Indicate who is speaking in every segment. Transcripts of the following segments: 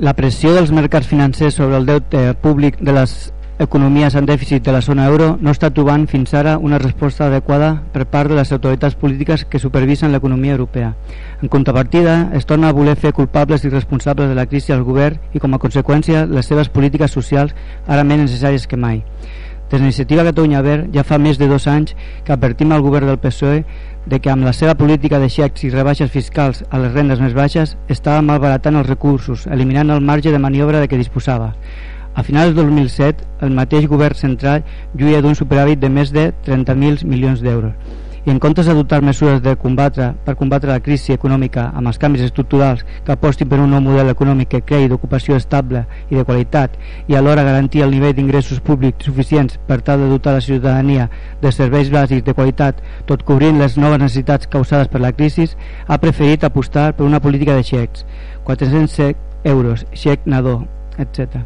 Speaker 1: La pressió dels mercats financers sobre el deute públic de les economies en dèficit de la zona euro no està trobant fins ara una resposta adequada per part de les autoritats polítiques que supervisen l'economia europea. En contrapartida, es torna a voler fer culpables i responsables de la crisi al govern i com a conseqüència les seves polítiques socials ara més necessàries que mai. Des d'iniciativa Catalunya Verd ja fa més de dos anys que advertim al govern del PSOE de que amb la seva política de xecs i rebaixes fiscals a les rendes més baixes estava malbaratant els recursos, eliminant el marge de maniobra de què disposava. A finals del 2007, el mateix govern central lluïa d'un superàvit de més de 30.000 milions d'euros i en comptes d'adoptar mesures de combatre, per combatre la crisi econòmica amb els canvis estructurals que apostin per un nou model econòmic que creï d'ocupació estable i de qualitat i alhora garantir el nivell d'ingressos públics suficients per tal de dotar la ciutadania de serveis bàsics de qualitat tot cobrint les noves necessitats causades per la crisi ha preferit apostar per una política de xecs. 400 euros, xec nadó, etc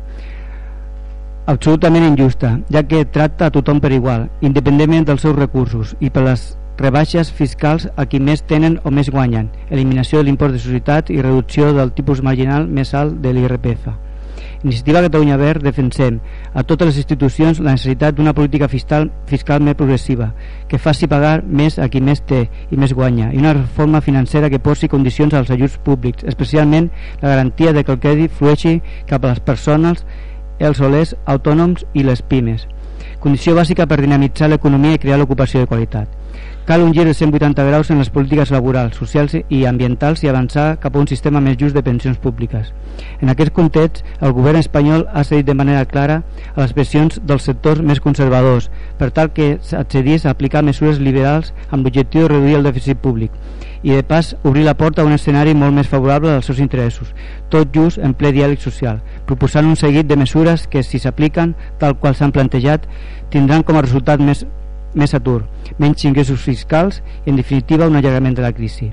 Speaker 1: absolutament injusta, ja que tracta a tothom per igual, independentment dels seus recursos i per les rebaixes fiscals a qui més tenen o més guanyen, eliminació de l'impost de societat i reducció del tipus marginal més alt de l'IRPF. Iniciativa Catalunya Verd defensem a totes les institucions la necessitat d'una política fiscal, fiscal més progressiva que faci pagar més a qui més té i més guanya i una reforma financera que posi condicions als ajuts públics, especialment la garantia de que el crèdit flueixi cap a les persones els solers autònoms i les pimes. Condició bàsica per dinamitzar l'economia i crear l'ocupació de qualitat. Cal un gir de 180 graus en les polítiques laborals, socials i ambientals i avançar cap a un sistema més just de pensions públiques. En aquest context, el govern espanyol ha cedit de manera clara a les pressions dels sectors més conservadors per tal que s'accedís a aplicar mesures liberals amb l'objectiu de reduir el dèficit públic i de pas obrir la porta a un escenari molt més favorable als seus interessos, tot just en ple diàleg social, proposant un seguit de mesures que, si s'apliquen tal qual s'han plantejat, tindran com a resultat més, més atur, menys ingressos fiscals i, en definitiva, un allargament de la crisi.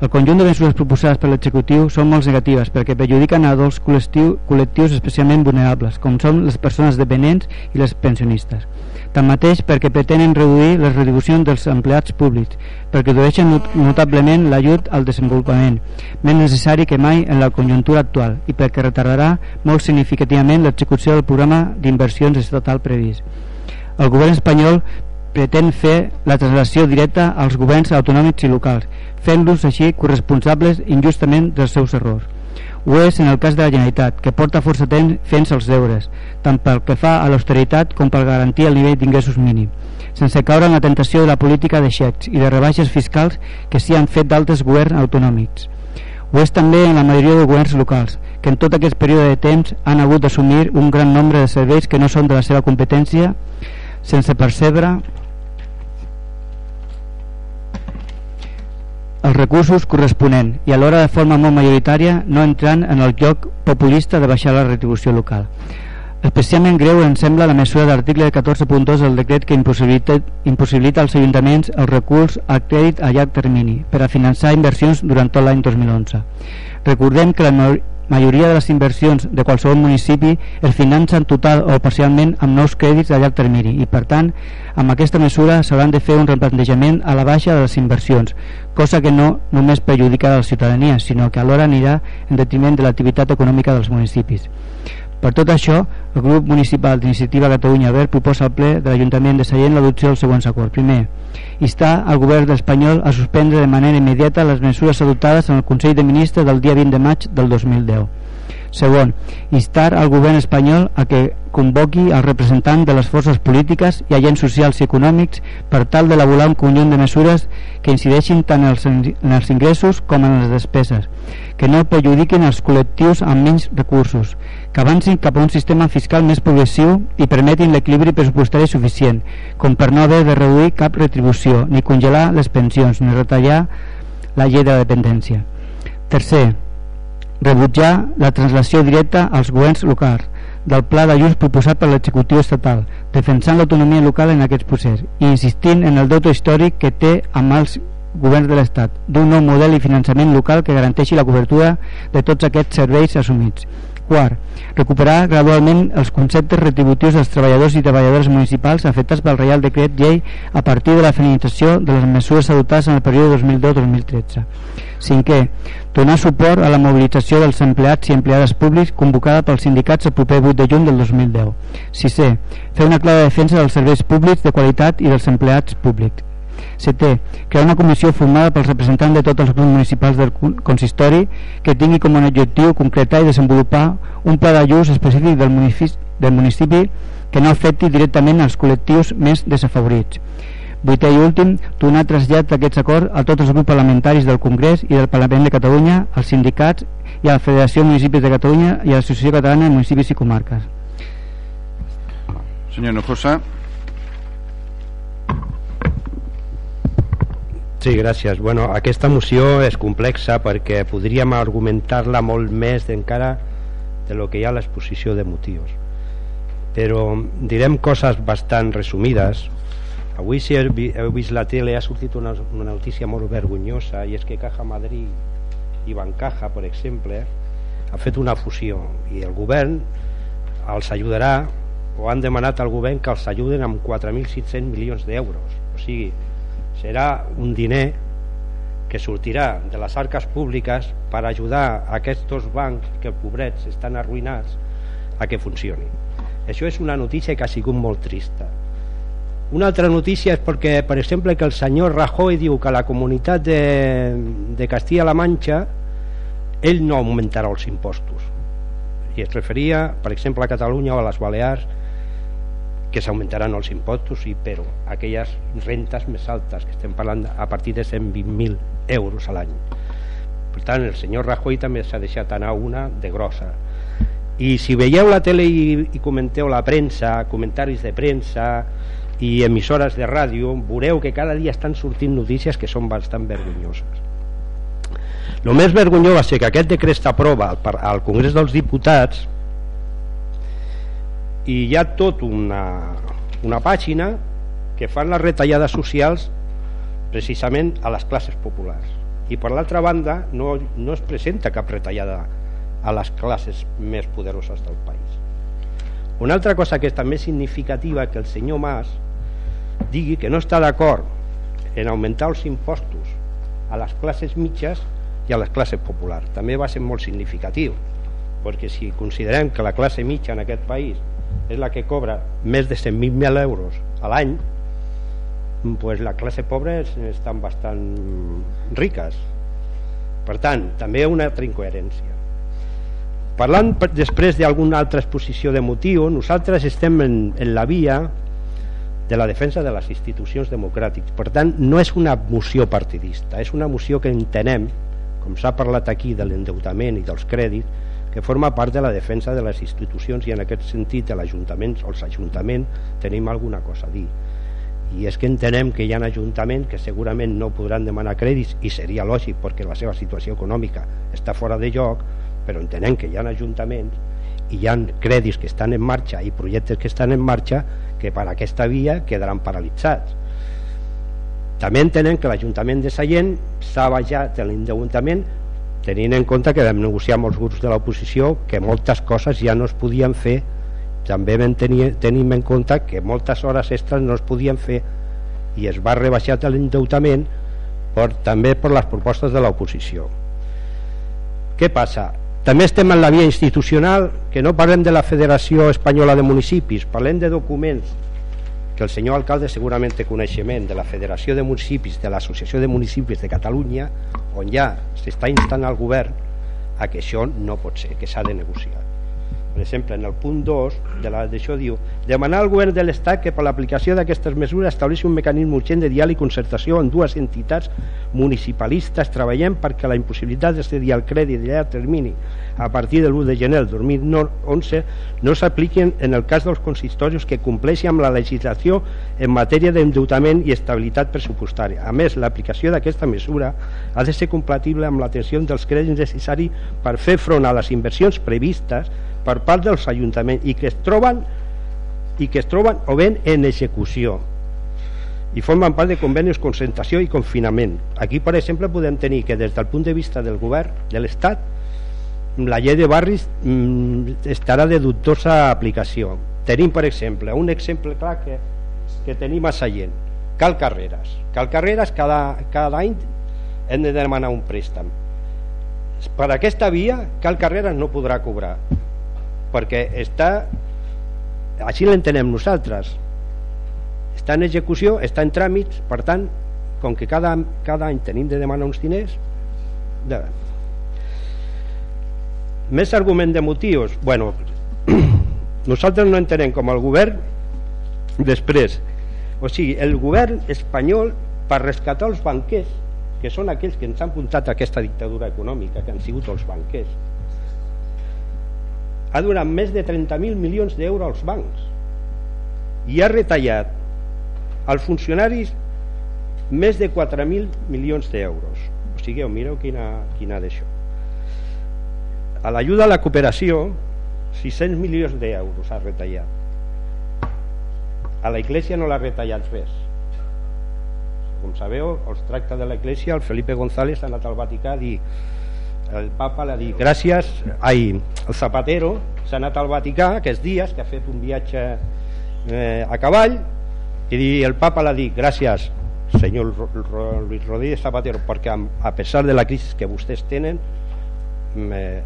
Speaker 1: El conjunt de mesures proposades per l'executiu són molt negatives perquè perjudiquen a dos col·lectius especialment vulnerables, com són les persones dependents i les pensionistes tanmateix perquè pretenen reduir les retribucions dels empleats públics, perquè redueixen notablement l'ajut al desenvolupament, més necessari que mai en la conjuntura actual, i perquè retardarà molt significativament l'execució del programa d'inversions estatal previst. El govern espanyol pretén fer la translació directa als governs autonòmics i locals, fent-los així corresponsables injustament dels seus errors. Ho és en el cas de la Generalitat, que porta força temps fent els deures, tant pel que fa a l'austeritat com per garantir el nivell d'ingressos mínim, sense caure en la tentació de la política de xecs i de rebaixes fiscals que s'hi han fet d'altres governs autonòmics. Ho és també en la majoria de governs locals, que en tot aquest període de temps han hagut d'assumir un gran nombre de serveis que no són de la seva competència sense percebre els recursos corresponent i alhora de forma molt majoritària no entrant en el joc populista de baixar la retribució local. Especialment greu ens sembla la mesura d'article 14.2 del decret que impossibilita, impossibilita als ajuntaments el recurs al crèdit a llarg termini per a finançar inversions durant tot l'any 2011. Recordem que la majoria de les inversions de qualsevol municipi es financen total o parcialment amb nous crèdits a llarg termini i per tant amb aquesta mesura s'hauran de fer un replantejament a la baixa de les inversions cosa que no només perjudica a la ciutadania sinó que alhora anirà en detriment de l'activitat econòmica dels municipis per tot això, el grup municipal d'Iniciativa Catalunya Verd proposa al ple de l'Ajuntament de Sallent l'adopció dels següents acords. Primer, instar al govern espanyol a suspendre de manera immediata les mesures adoptades en el Consell de Ministres del dia 20 de maig del 2010. Segon, instar al govern espanyol a que convoqui al representant de les forces polítiques i agents socials i econòmics per tal d'elaborar un conjunt de mesures que incideixin tant en els ingressos com en les despeses, que no perjudiquin els col·lectius amb menys recursos, que avancin cap a un sistema fiscal més progressiu i permetin l'equilibri pressupostari suficient, com per no haver de reduir cap retribució, ni congelar les pensions, ni retallar la llei de la dependència. Tercer, rebutjar la translació directa als governs locals del pla d'ajuts proposat per l'executiu estatal, defensant l'autonomia local en aquest procés i insistint en el deute històric que té amb els governs de l'Estat, d'un nou model i finançament local que garanteixi la cobertura de tots aquests serveis assumits Quart, recuperar gradualment els conceptes retributius dels treballadors i treballadores municipals afectats pel Reial Decret Llei a partir de la finalització de les mesures adoptades en el període 2010-2013. Cinquè, donar suport a la mobilització dels empleats i empleades públics convocada pels sindicats el proper 8 de juny del 2010. Sisè, fer una clara defensa dels serveis públics de qualitat i dels empleats públics. Setè, crear una comissió formada pels representants de tots els grups municipals del consistori que tingui com a objectiu concretar i desenvolupar un pla d'ajust específic del municipi, del municipi que no afecti directament als col·lectius més desafavorits. Vuitè i últim, donar trasllat d'aquests acords a tots els grups parlamentaris del Congrés i del Parlament de Catalunya, als sindicats i a la Federació de Municipis de Catalunya i a l'Associació Catalana de Municipis i Comarques.
Speaker 2: Senyor Nojosa.
Speaker 3: Sí, gràcies. Bueno, aquesta moció és complexa perquè podríem argumentar-la molt més encara de lo que hi ha a l'exposició de motius. Però direm coses bastant resumides. Avui, si heu vist la tele, ha sortit una, una notícia molt vergonyosa i és que Caja Madrid i Bancaja, per exemple, ha fet una fusió i el govern els ajudarà o han demanat al govern que els ajuden amb 4.600 milions d'euros. O sigui, serà un diner que sortirà de les arques públiques per ajudar a aquests bancs que pobrets estan arruïnats a que funcioni. Això és una notícia que ha sigut molt trista. Una altra notícia és perquè, per exemple, que el senyor Rajoy diu que la comunitat de, de Castilla-La Manxa ell no augmentarà els impostos. I es referia, per exemple, a Catalunya o a les Balears, que s'augmentaran els impostos i però aquelles rentes més altes que estem parlant a partir de 120.000 euros a l'any. Per tant el senyor Rajoy també s'ha deixat anar una de grossa. I si veieu la tele i, i comenteu la premsa comentaris de premsa i emissores de ràdio veureu que cada dia estan sortint notícies que són bastant vergonyoses. El més vergonyós va ser que aquest decret s'aprova al, Congrés dels Diputats i hi ha tot una, una pàgina que fan les retallades socials precisament a les classes populars. I per l'altra banda no, no es presenta cap retallada a les classes més poderoses del país. Una altra cosa que és també significativa que el senyor Mas digui que no està d'acord en augmentar els impostos a les classes mitges i a les classes populars. També va ser molt significatiu perquè si considerem que la classe mitja en aquest país és la que cobra més de 100.000 euros a l'any pues la classe pobra estan bastant riques. Per tant, també una altra incoherència. Parlant després d'alguna altra exposició de motiu nosaltres estem en, en la via de la defensa de les institucions democràtiques per tant no és una moció partidista és una moció que entenem com s'ha parlat aquí de l'endeutament i dels crèdits que forma part de la defensa de les institucions i en aquest sentit l'Ajuntament els ajuntaments tenim alguna cosa a dir. I és que entenem que hi ha ajuntaments que segurament no podran demanar crèdits i seria lògic perquè la seva situació econòmica està fora de lloc però entenem que hi ha ajuntaments i hi ha crèdits que estan en marxa i projectes que estan en marxa que per aquesta via quedaran paralitzats. També entenem que l'Ajuntament de Sallent s'ha baixat l'endeutament tenint en compte que vam negociar amb els grups de l'oposició que moltes coses ja no es podien fer també vam tenir, tenim en compte que moltes hores extres no es podien fer i es va rebaixar l'endeutament també per les propostes de l'oposició què passa? també estem en la via institucional que no parlem de la Federació Espanyola de Municipis parlem de documents que el senyor alcalde segurament té coneixement de la Federació de Municipis, de l'Associació de Municipis de Catalunya, on ja. S'està instant al govern a que això no pot ser, que s'ha de negociar per exemple, en el punt 2 de la d'això diu demanar al govern de l'Estat que per l'aplicació d'aquestes mesures estableixi un mecanisme urgent de diàleg i concertació en dues entitats municipalistes treballem perquè la impossibilitat d'excedir al crèdit de llarg termini a partir de l'1 de gener del 2011 no s'apliquen en el cas dels consistoris que compleixin amb la legislació en matèria d'endeutament i estabilitat pressupostària. A més, l'aplicació d'aquesta mesura ha de ser compatible amb l'atenció dels crèdits necessaris per fer front a les inversions previstes per part dels ajuntaments i que es troben i que es troben o ben en execució. I formen part de convenis concentració i confinament. Aquí per exemple podem tenir que des del punt de vista del govern de l'Estat la llei de barris mm, estarà de dubtosa aplicació. Tenim per exemple un exemple clar que, que tenim a Sallent. Cal Carreras. Cal Carreras cada, cada any hem de demanar un préstec per aquesta via Cal Carreras no podrà cobrar perquè està així l'entenem nosaltres. Està en execució, està en tràmits per tant, com que cada, cada any tenim de demanar uns diners de... més argument de motius bueno, nosaltres no entenem com el govern després o sigui, el govern espanyol per rescatar els banquers que són aquells que ens han puntat aquesta dictadura econòmica que han sigut els banquers ha donat més de 30.000 milions d'euros als bancs. I ha retallat als funcionaris més de 4.000 milions d'euros. O sigui, mireu quina, quina d'això. A l'ajuda a la cooperació 600 milions d'euros ha retallat. A la Iglesia no l'ha retallat res. Com sabeu els tracta de la el Felipe González ha anat al Vaticà a dir el papa l'ha dit gràcies ai, el Zapatero s'ha anat al Vaticà aquests dies que ha fet un viatge eh, a cavall i el papa l'ha dit gràcies senyor Luis Rodríguez Zapatero perquè a pesar de la crisi que vostès tenen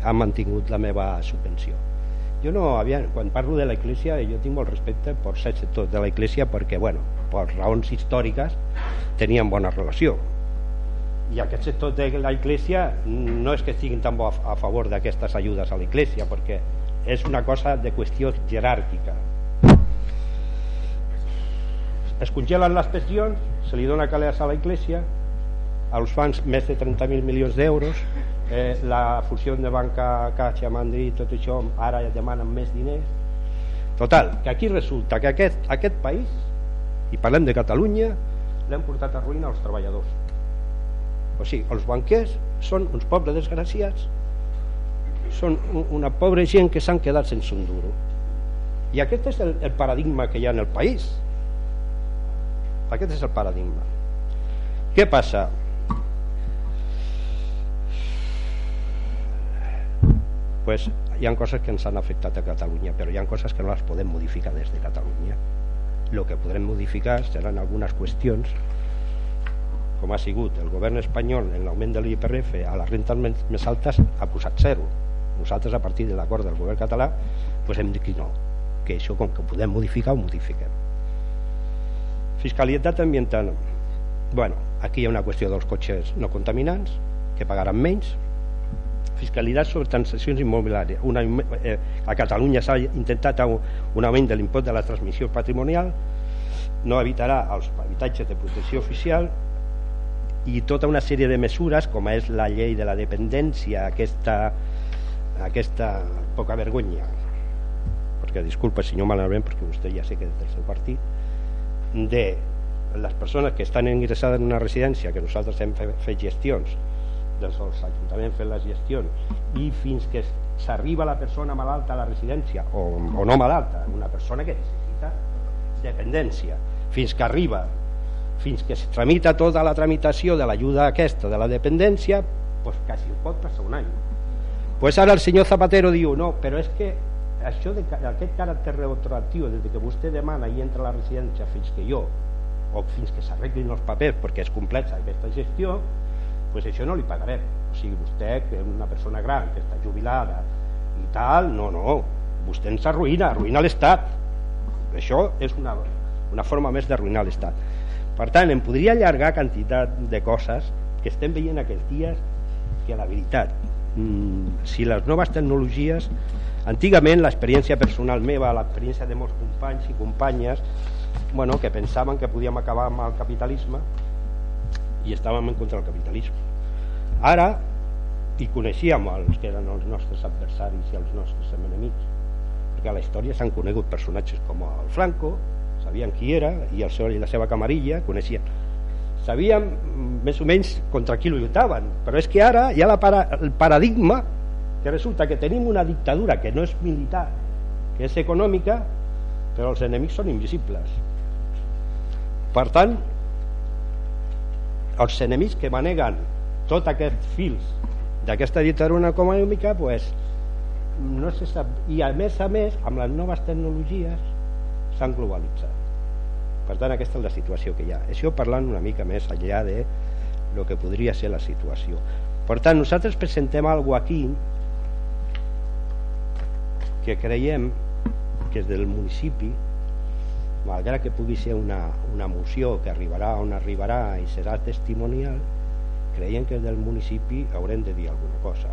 Speaker 3: ha mantingut la meva subvenció jo no havia, quan parlo de la Iglesia jo tinc molt respecte per set sectors de la Iglesia perquè, bueno, per raons històriques tenien bona relació i aquest sector de la Iglesia no és que estiguin tan a, a favor d'aquestes ajudes a la Iglesia perquè és una cosa de qüestió jeràrquica es congelen les pensions se li dona calés a la Iglesia als bancs més de 30.000 milions d'euros eh, la fusió de banca Caixa, Madrid, tot això, ara ja demanen més diners. Total, que aquí resulta que aquest, aquest país, i parlem de Catalunya, l'hem portat a ruïna als treballadors. O sigui, els banquers són uns pobres desgraciats, són una pobra gent que s'han quedat sense un duro. I aquest és el, el paradigma que hi ha en el país. Aquest és el paradigma. Què passa? pues, hi ha coses que ens han afectat a Catalunya però hi ha coses que no les podem modificar des de Catalunya el que podrem modificar seran algunes qüestions com ha sigut el govern espanyol en l'augment de l'IPRF a les rentes més altes ha posat zero. Nosaltres a partir de l'acord del govern català pues hem dit que no que això com que podem modificar ho modifiquem. Fiscalitat ambiental. Bueno, aquí hi ha una qüestió dels cotxes no contaminants que pagaran menys. Fiscalitat sobre transaccions immobiliàries. Una, eh, a Catalunya s'ha intentat un augment de l'impost de la transmissió patrimonial, no evitarà els habitatges de protecció oficial i tota una sèrie de mesures com és la llei de la dependència, aquesta, aquesta poca vergonya, perquè disculpa senyor Malament perquè vostè ja sé que és del seu partit, de les persones que estan ingressades en una residència que nosaltres hem fet gestions dels ajuntaments fent les gestions i fins que s'arriba la persona malalta a la residència o, o no malalta, una persona que necessita dependència fins que arriba fins que es tramita tota la tramitació de l'ajuda aquesta de la dependència pues quasi pot passar un any. Pues ara el senyor Zapatero diu no, però és que això de, aquest caràcter retroactiu des que vostè demana i entra a la residència fins que jo o fins que s'arreglin els papers perquè es completa aquesta gestió pues això no li pagarem. O sigui, vostè que és una persona gran que està jubilada i tal, no, no vostè ens arruïna, arruïna l'Estat. Això és una, una forma més d'arruïnar l'Estat per tant, em podria allargar quantitat de coses que estem veient aquests dies que la veritat mmm, si les noves tecnologies antigament l'experiència personal meva l'experiència de molts companys i companyes bueno, que pensaven que podíem acabar amb el capitalisme i estàvem en contra del capitalisme. Ara hi coneixíem els que eren els nostres adversaris i els nostres enemics perquè a la història s'han conegut personatges com el Franco sabien qui era i el seu i la seva camarilla coneixien. Sabíem més o menys contra qui lluitaven però és que ara hi ha la para, el paradigma que resulta que tenim una dictadura que no és militar que és econòmica però els enemics són invisibles. Per tant els enemics que maneguen tot aquest fils d'aquesta dictadura econòmica pues, no se sap. I a més a més amb les noves tecnologies s'han globalitzat per tant aquesta és la situació que hi ha. Això parlant una mica més enllà de el que podria ser la situació. Per tant nosaltres presentem alguna aquí que creiem que és del municipi malgrat que pugui ser una, una moció que arribarà on arribarà i serà testimonial creiem que del municipi haurem de dir alguna cosa.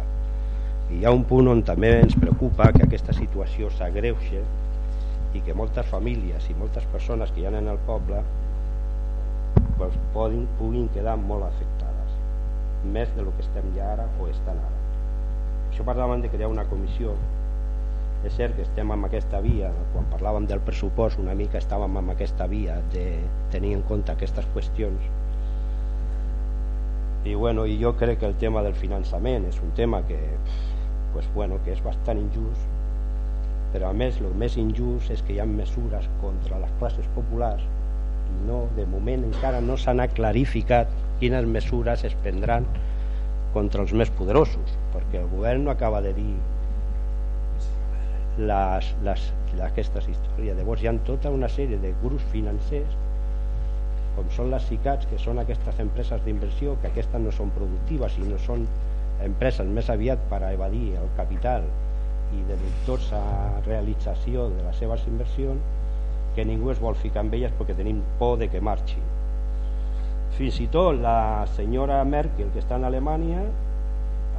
Speaker 3: I hi ha un punt on també ens preocupa que aquesta situació s'agreuxe i que moltes famílies i moltes persones que hi ha en el poble pues, poden, puguin quedar molt afectades més de lo que estem ja ara o estan ara. Això parlàvem de crear una comissió. És cert que estem amb aquesta via quan parlàvem del pressupost una mica estàvem amb aquesta via de tenir en compte aquestes qüestions. I bueno, i jo crec que el tema del finançament és un tema que pues bueno, que és bastant injust però a més el més injust és que hi ha mesures contra les classes populars. I no, de moment encara no s'han clarificat quines mesures es prendran contra els més poderosos perquè el govern no acaba de dir les, les, aquestes històries. Llavors hi ha tota una sèrie de grups financers com són les CICATs que són aquestes empreses d'inversió que aquestes no són productives i no són empreses més aviat per evadir el capital i de dubtosa realització de les seves inversions que ningú es vol ficar amb elles perquè tenim por de que marxi fins i tot la senyora Merkel que està en Alemanya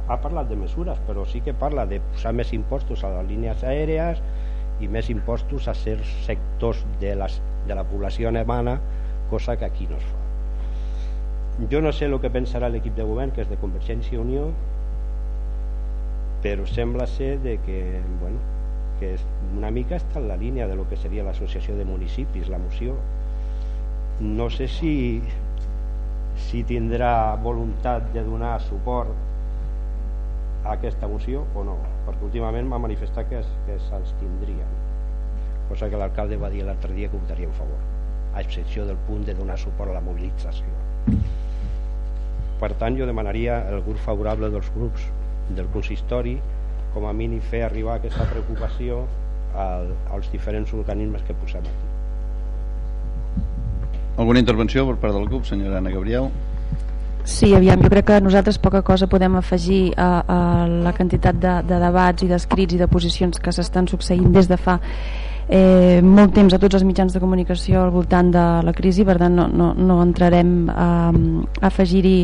Speaker 3: ha parlat de mesures però sí que parla de posar més impostos a les línies aèrees i més impostos a certs sectors de, les, de la població alemana cosa que aquí no es fa. Jo no sé el que pensarà l'equip de govern que és de Convergència i Unió però sembla ser de que, bueno, que una mica està en la línia de lo que seria l'associació de municipis, la moció. No sé si, si tindrà voluntat de donar suport a aquesta moció o no, perquè últimament m'ha manifestat que, que se'ls tindria cosa que l'alcalde va dir l'altre dia que votaria en favor, a excepció del punt de donar suport a la mobilització. Per tant, jo demanaria el grup favorable dels grups del consistori com a mínim fer arribar aquesta preocupació al, als diferents organismes que posem aquí.
Speaker 2: Alguna intervenció per part del CUP, senyora Anna Gabriel?
Speaker 4: Sí, aviam, jo crec que nosaltres poca cosa podem afegir a, a la quantitat de, de debats i d'escrits i de posicions que s'estan succeint des de fa eh, molt temps a tots els mitjans de comunicació al voltant de la crisi, per tant no, no, no entrarem a, a afegir-hi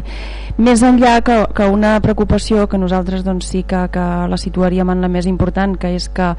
Speaker 4: més enllà que, que una preocupació que nosaltres doncs, sí que, que la situaríem en la més important, que és que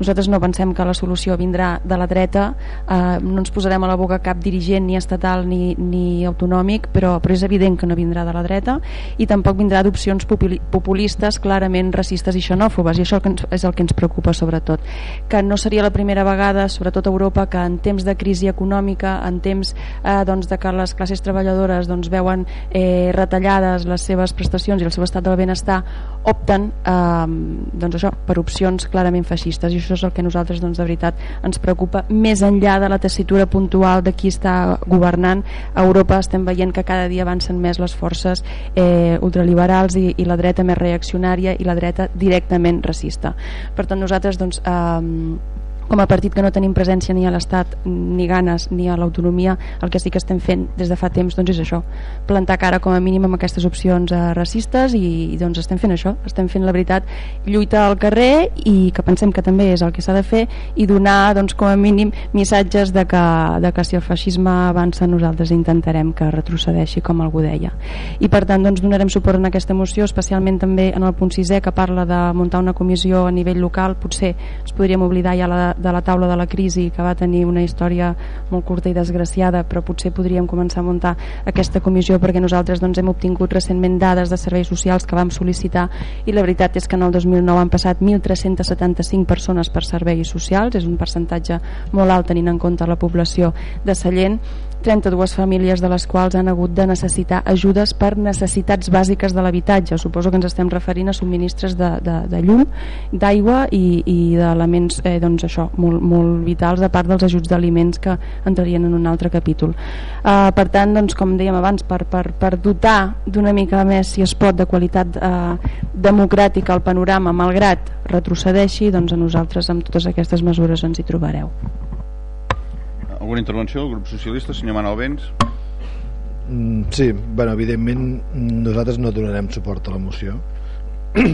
Speaker 4: nosaltres no pensem que la solució vindrà de la dreta, eh, no ens posarem a la boca cap dirigent ni estatal ni, ni autonòmic, però, però és evident que no vindrà de la dreta i tampoc vindrà d'opcions populistes clarament racistes i xenòfobes i això és el que ens preocupa sobretot. Que no seria la primera vegada vegada, sobretot a Europa, que en temps de crisi econòmica, en temps eh, doncs, de que les classes treballadores doncs, veuen eh, retallades les seves prestacions i el seu estat del benestar, opten eh, doncs això, per opcions clarament feixistes. I això és el que nosaltres doncs, de veritat ens preocupa més enllà de la tessitura puntual de qui està governant. A Europa estem veient que cada dia avancen més les forces eh, ultraliberals i, i la dreta més reaccionària i la dreta directament racista. Per tant nosaltres doncs, eh, com a partit que no tenim presència ni a l'Estat ni ganes ni a l'autonomia el que sí que estem fent des de fa temps doncs és això, plantar cara com a mínim amb aquestes opcions eh, racistes i, doncs estem fent això, estem fent la veritat lluita al carrer i que pensem que també és el que s'ha de fer i donar doncs, com a mínim missatges de que, de que si el feixisme avança nosaltres intentarem que retrocedeixi com algú deia. I per tant doncs, donarem suport en aquesta moció especialment també en el punt sisè que parla de muntar una comissió a nivell local. Potser ens podríem oblidar ja la de la taula de la crisi que va tenir una història molt curta i desgraciada però potser podríem començar a muntar aquesta comissió perquè nosaltres doncs, hem obtingut recentment dades de serveis socials que vam sol·licitar i la veritat és que en el 2009 han passat 1.375 persones per serveis socials és un percentatge molt alt tenint en compte la població de Sallent 32 famílies de les quals han hagut de necessitar ajudes per necessitats bàsiques de l'habitatge. Suposo que ens estem referint a subministres de, de, de llum, d'aigua i, i d'elements eh, doncs això, molt, molt vitals a part dels ajuts d'aliments que entrarien en un altre capítol. Eh, per tant, doncs, com dèiem abans, per, per, per dotar d'una mica més, si es pot, de qualitat eh, democràtica al panorama, malgrat retrocedeixi, doncs a nosaltres amb totes aquestes mesures ens hi trobareu.
Speaker 2: Alguna intervenció del grup socialista, senyor Manuel Vents?
Speaker 5: Mm, sí, bueno, evidentment nosaltres no donarem suport a la moció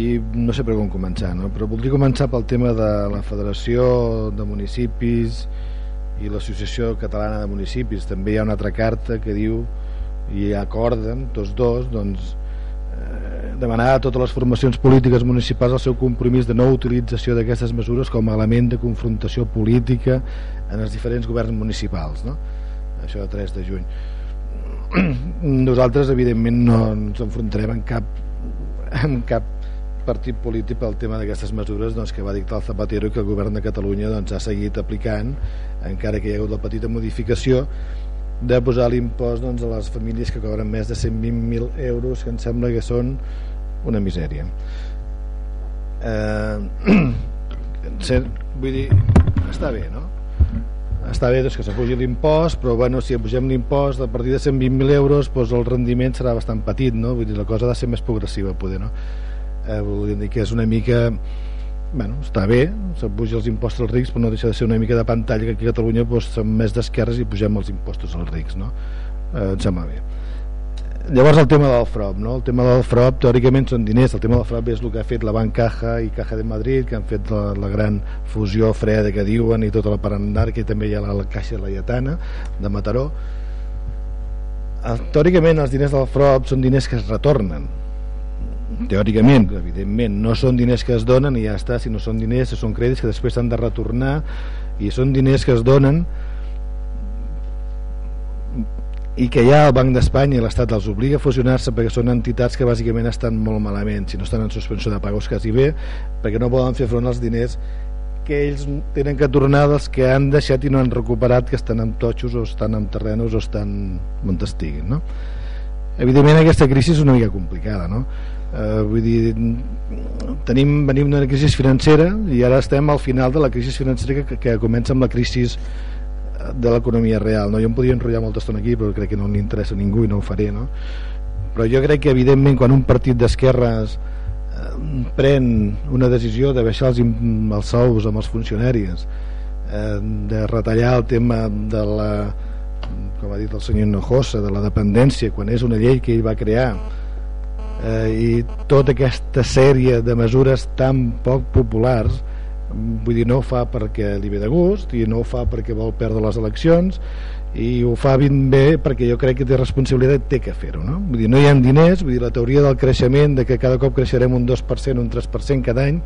Speaker 5: i no sé per on començar no? però voldria començar pel tema de la Federació de Municipis i l'Associació Catalana de Municipis també hi ha una altra carta que diu i acorden tots dos doncs, demanar a totes les formacions polítiques municipals el seu compromís de no utilització d'aquestes mesures com a element de confrontació política en els diferents governs municipals no? això de 3 de juny nosaltres evidentment no ens enfrontarem en cap en cap partit polític pel tema d'aquestes mesures doncs, que va dictar el Zapatero i que el govern de Catalunya doncs, ha seguit aplicant encara que hi ha hagut la petita modificació de posar l'impost doncs, a les famílies que cobren més de 120.000 euros que em sembla que són una misèria eh, vull dir està bé no? està bé doncs, que s'apugi l'impost però bueno, si apugem l'impost a partir de 120.000 euros doncs el rendiment serà bastant petit no? vull dir, la cosa ha de ser més progressiva poder, no? eh, vull dir que és una mica bueno, està bé, s'apuja els impostos als rics però no deixa de ser una mica de pantalla que aquí a Catalunya doncs, som més d'esquerres i pugem els impostos als rics no? eh, em sembla bé llavors el tema del FROP no? el tema del FROP teòricament són diners el tema del FROP és el que ha fet la Bancaja i Caja de Madrid que han fet la, la gran fusió freda que diuen i tota la parandar que també hi ha la, la Caixa Laietana de Mataró eh, teòricament els diners del FROP són diners que es retornen teòricament, evidentment, no són diners que es donen i ja està, si no són diners, són crèdits que després s'han de retornar i són diners que es donen i que ja el Banc d'Espanya i l'Estat els obliga a fusionar-se perquè són entitats que bàsicament estan molt malament, si no estan en suspensió de pagos quasi bé, perquè no poden fer front als diners que ells tenen que tornar dels que han deixat i no han recuperat que estan en totxos o estan en terrenos o estan on estiguin no? evidentment aquesta crisi és una mica complicada no? Eh, vull dir tenim, venim d'una crisi financera i ara estem al final de la crisi financera que, que comença amb la crisi de l'economia real no? jo em podria enrotllar molta estona aquí però crec que no li interessa a ningú i no ho faré no? però jo crec que evidentment quan un partit d'esquerres eh, pren una decisió de baixar els, els sous amb els funcionaris eh, de retallar el tema de la com ha dit el senyor Nojosa de la dependència quan és una llei que ell va crear eh, i tota aquesta sèrie de mesures tan poc populars vull dir, no ho fa perquè li ve de gust i no ho fa perquè vol perdre les eleccions i ho fa ben bé perquè jo crec que té responsabilitat té que fer-ho no? vull dir, no hi ha diners, vull dir, la teoria del creixement de que cada cop creixerem un 2% un 3% cada any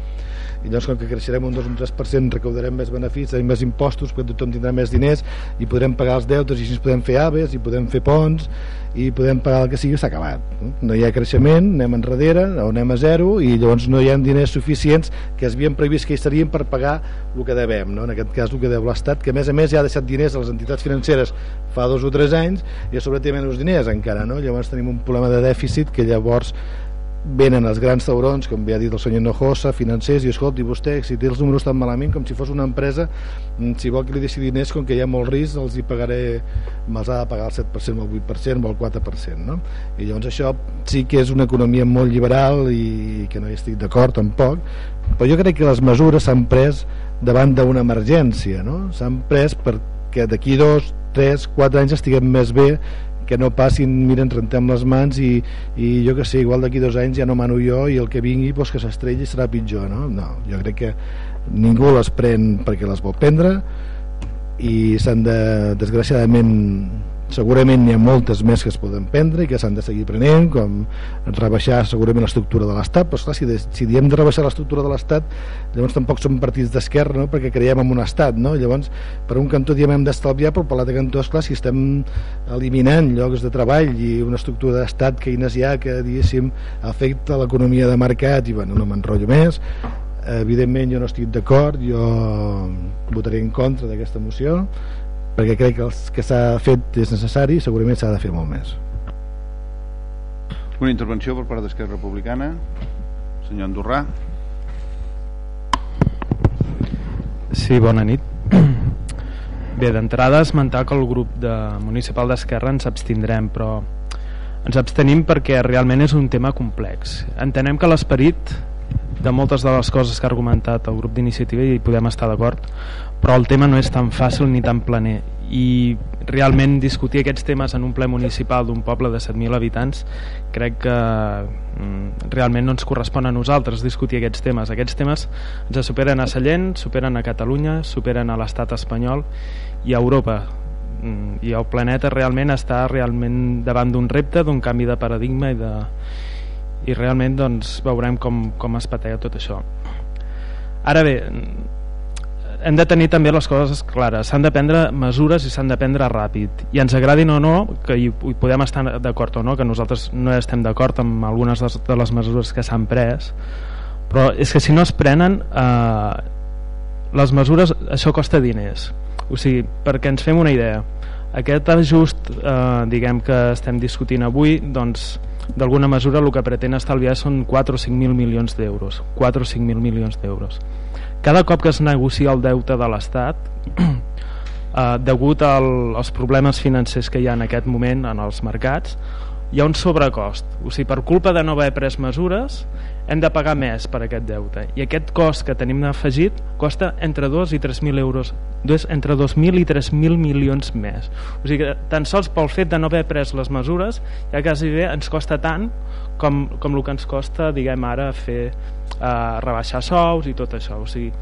Speaker 5: i llavors com que creixerem un 2 un 3% recaudarem més beneficis, més impostos perquè tothom tindrà més diners i podrem pagar els deutes i així podem fer aves i podem fer ponts i podem pagar el que sigui, s'ha acabat no hi ha creixement, anem enrere o anem a zero i llavors no hi ha diners suficients que es havien previst que hi serien per pagar el que devem, no? en aquest cas el que deu l'Estat que a més a més ja ha deixat diners a les entitats financeres fa dos o tres anys i a sobre té menys diners encara, no? llavors tenim un problema de dèficit que llavors venen els grans taurons, com bé ha dit el senyor Nojosa, financers, i escolti, vostè, si té els números tan malament com si fos una empresa, mm, si vol que li deixi diners, com que hi ha molt risc, els hi pagaré, me'ls ha de pagar el 7%, el 8%, o el 4%, no? I llavors això sí que és una economia molt liberal i que no hi estic d'acord tampoc, però jo crec que les mesures s'han pres davant d'una emergència, no? S'han pres perquè d'aquí dos, tres, quatre anys estiguem més bé que no passin, miren, rentem les mans i, i jo que sé, igual d'aquí dos anys ja no mano jo i el que vingui pues, que s'estrelli serà pitjor no? no, jo crec que ningú les pren perquè les vol prendre i s'han de, desgraciadament segurament n'hi ha moltes més que es poden prendre i que s'han de seguir prenent com rebaixar segurament l'estructura de l'Estat però esclar, si, de, si diem de rebaixar l'estructura de l'Estat llavors tampoc som partits d'esquerra no? perquè creiem en un Estat no? llavors per un cantó diem hem d'estalviar però per l'altre cantó esclar si estem eliminant llocs de treball i una estructura d'Estat keynesià que diguéssim afecta l'economia de mercat i bueno, no m'enrotllo més evidentment jo no estic d'acord jo votaré en contra d'aquesta moció perquè crec que el que s'ha fet és necessari segurament s'ha de fer molt més.
Speaker 2: Una intervenció per part d'Esquerra Republicana. Senyor Andorrà.
Speaker 6: Sí, bona nit. Bé, d'entrada esmentar que el grup de municipal d'Esquerra ens abstindrem però ens abstenim perquè realment és un tema complex. Entenem que l'esperit de moltes de les coses que ha argumentat el grup d'iniciativa i podem estar d'acord però el tema no és tan fàcil ni tan planer. I realment discutir aquests temes en un ple municipal d'un poble de 7.000 habitants crec que mm, realment no ens correspon a nosaltres discutir aquests temes. Aquests temes ens superen a Sallent superen a Catalunya, superen a l'estat espanyol i a Europa. Mm, i el planeta realment està realment davant d'un repte, d'un canvi de paradigma i de, i realment doncs, veurem com, com es patega tot això. Ara bé hem de tenir també les coses clares. S'han de prendre mesures i s'han de prendre ràpid. I ens agradin o no que hi, hi podem estar d'acord o no que nosaltres no estem d'acord amb algunes de les mesures que s'han pres. Però és que si no es prenen eh, les mesures això costa diners. O sigui, perquè ens fem una idea. Aquest ajust eh, diguem que estem discutint avui doncs d'alguna mesura el que pretén estalviar són 4 o 5 mil milions d'euros. 4 o 5 mil milions d'euros cada cop que es negocia el deute de l'Estat eh, degut al, als problemes financers que hi ha en aquest moment en els mercats hi ha un sobrecost. O sigui, per culpa de no haver pres mesures hem de pagar més per aquest deute. I aquest cost que tenim afegit costa entre 2 i 3.000 euros entre 2.000 i 3.000 milions més. O sigui que tan sols pel fet de no haver pres les mesures ja quasi bé ens costa tant com, com el que ens costa diguem ara fer eh, rebaixar sous i tot això. O sigui,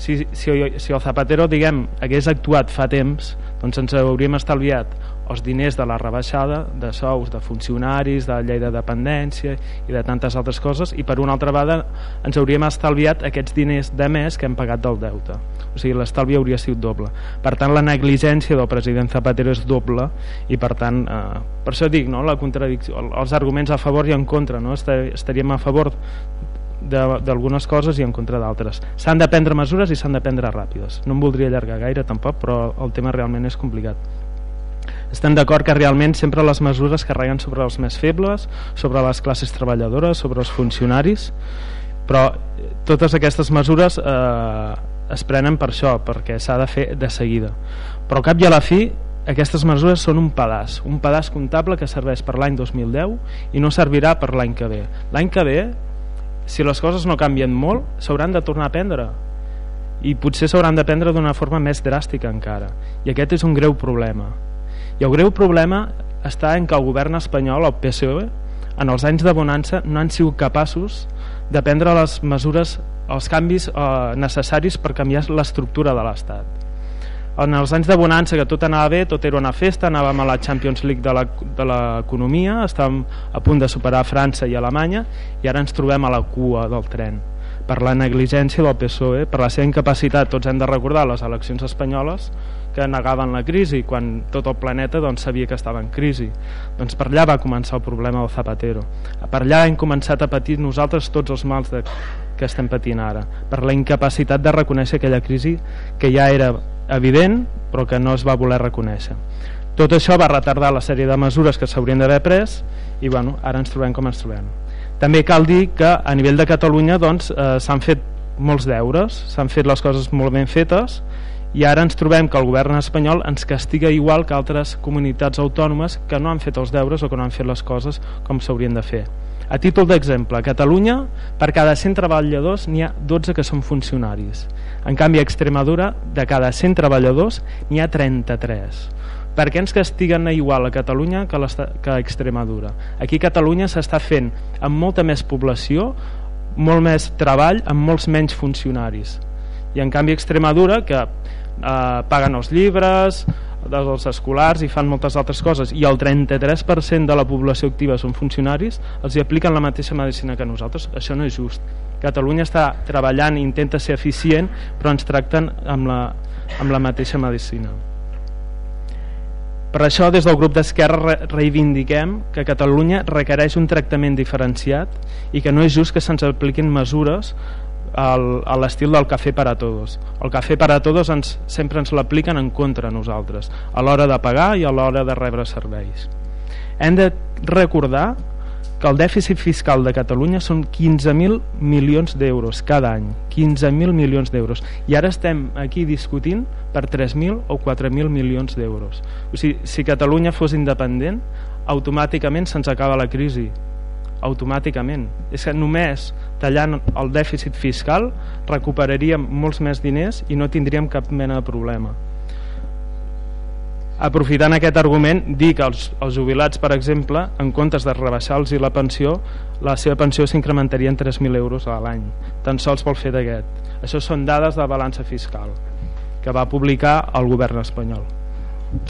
Speaker 6: si, si, si el Zapatero diguem hagués actuat fa temps doncs ens hauríem estalviat els diners de la rebaixada de sous de funcionaris, de llei de dependència i de tantes altres coses i per una altra banda ens hauríem estalviat aquests diners de més que hem pagat del deute. O sigui l'estalvi hauria sigut doble. Per tant la negligència del president Zapatero és doble i per tant eh, per això dic no, la contradicció, els arguments a favor i en contra no? estaríem a favor d'algunes coses i en contra d'altres s'han de prendre mesures i s'han de prendre ràpides no em voldria allargar gaire tampoc però el tema realment és complicat estem d'acord que realment sempre les mesures carreguen sobre els més febles, sobre les classes treballadores, sobre els funcionaris, però totes aquestes mesures eh, es prenen per això, perquè s'ha de fer de seguida. Però cap i a la fi, aquestes mesures són un pedaç, un pedaç comptable que serveix per l'any 2010 i no servirà per l'any que ve. L'any que ve, si les coses no canvien molt, s'hauran de tornar a prendre i potser s'hauran de prendre d'una forma més dràstica encara. I aquest és un greu problema. I el greu problema està en que el govern espanyol, el PSOE, en els anys de bonança no han sigut capaços de prendre les mesures, els canvis eh, necessaris per canviar l'estructura de l'Estat. En els anys de bonança que tot anava bé, tot era una festa, anàvem a la Champions League de l'economia, estàvem a punt de superar França i Alemanya i ara ens trobem a la cua del tren per la negligència del PSOE, per la seva incapacitat, tots hem de recordar les eleccions espanyoles, que negaven la crisi quan tot el planeta doncs, sabia que estava en crisi. Doncs per allà va començar el problema del Zapatero. Per allà hem començat a patir nosaltres tots els mals de, que estem patint ara. Per la incapacitat de reconèixer aquella crisi que ja era evident però que no es va voler reconèixer. Tot això va retardar la sèrie de mesures que s'haurien d'haver pres i bueno, ara ens trobem com ens trobem. També cal dir que a nivell de Catalunya doncs, eh, s'han fet molts deures s'han fet les coses molt ben fetes i ara ens trobem que el govern espanyol ens castiga igual que altres comunitats autònomes que no han fet els deures o que no han fet les coses com s'haurien de fer a títol d'exemple, a Catalunya per cada 100 treballadors n'hi ha 12 que són funcionaris en canvi a Extremadura de cada 100 treballadors n'hi ha 33 per què ens castiguen igual a Catalunya que, a Extremadura? Aquí a Catalunya s'està fent amb molta més població, molt més treball, amb molts menys funcionaris. I en canvi a Extremadura, que eh, paguen els llibres dels escolars i fan moltes altres coses. I el 33% de la població activa són funcionaris, els hi apliquen la mateixa medicina que nosaltres, això no és just. Catalunya està treballant intenta ser eficient però ens tracten amb la, amb la mateixa medicina. Per això des del grup d'Esquerra reivindiquem que Catalunya requereix un tractament diferenciat i que no és just que se'ns apliquin mesures a l'estil del cafè per a todos. El cafè per a todos ens, sempre ens l'apliquen en contra a nosaltres a l'hora de pagar i a l'hora de rebre serveis. Hem de recordar que el dèficit fiscal de Catalunya són 15.000 milions d'euros cada any 15.000 milions d'euros. I ara estem aquí discutint per 3.000 o 4.000 milions d'euros. O sigui, si Catalunya fos independent automàticament se'ns acaba la crisi automàticament. És que només tallant el dèficit fiscal recuperaríem molts més diners i no tindríem cap mena de problema. Aprofitant aquest argument dir que els, els jubilats per exemple en comptes de rebaixar-los la pensió la seva pensió s'incrementaria en 3.000 euros a l'any tan sols pel fet aquest. Això són dades de balança fiscal que va publicar el govern espanyol.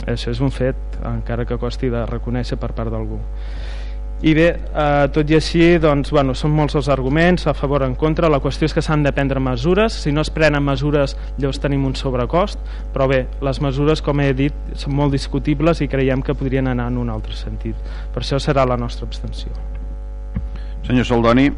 Speaker 6: Això és un fet encara que costi de reconèixer per part d'algú i bé, eh, tot i així doncs, bueno, són molts els arguments a favor o en contra, la qüestió és que s'han de prendre mesures. Si no es prenen mesures llavors tenim un sobrecost, però bé les mesures com he dit són molt discutibles i creiem que podrien anar en un altre sentit. Per això serà la nostra abstenció.
Speaker 2: Senyor Saldoni,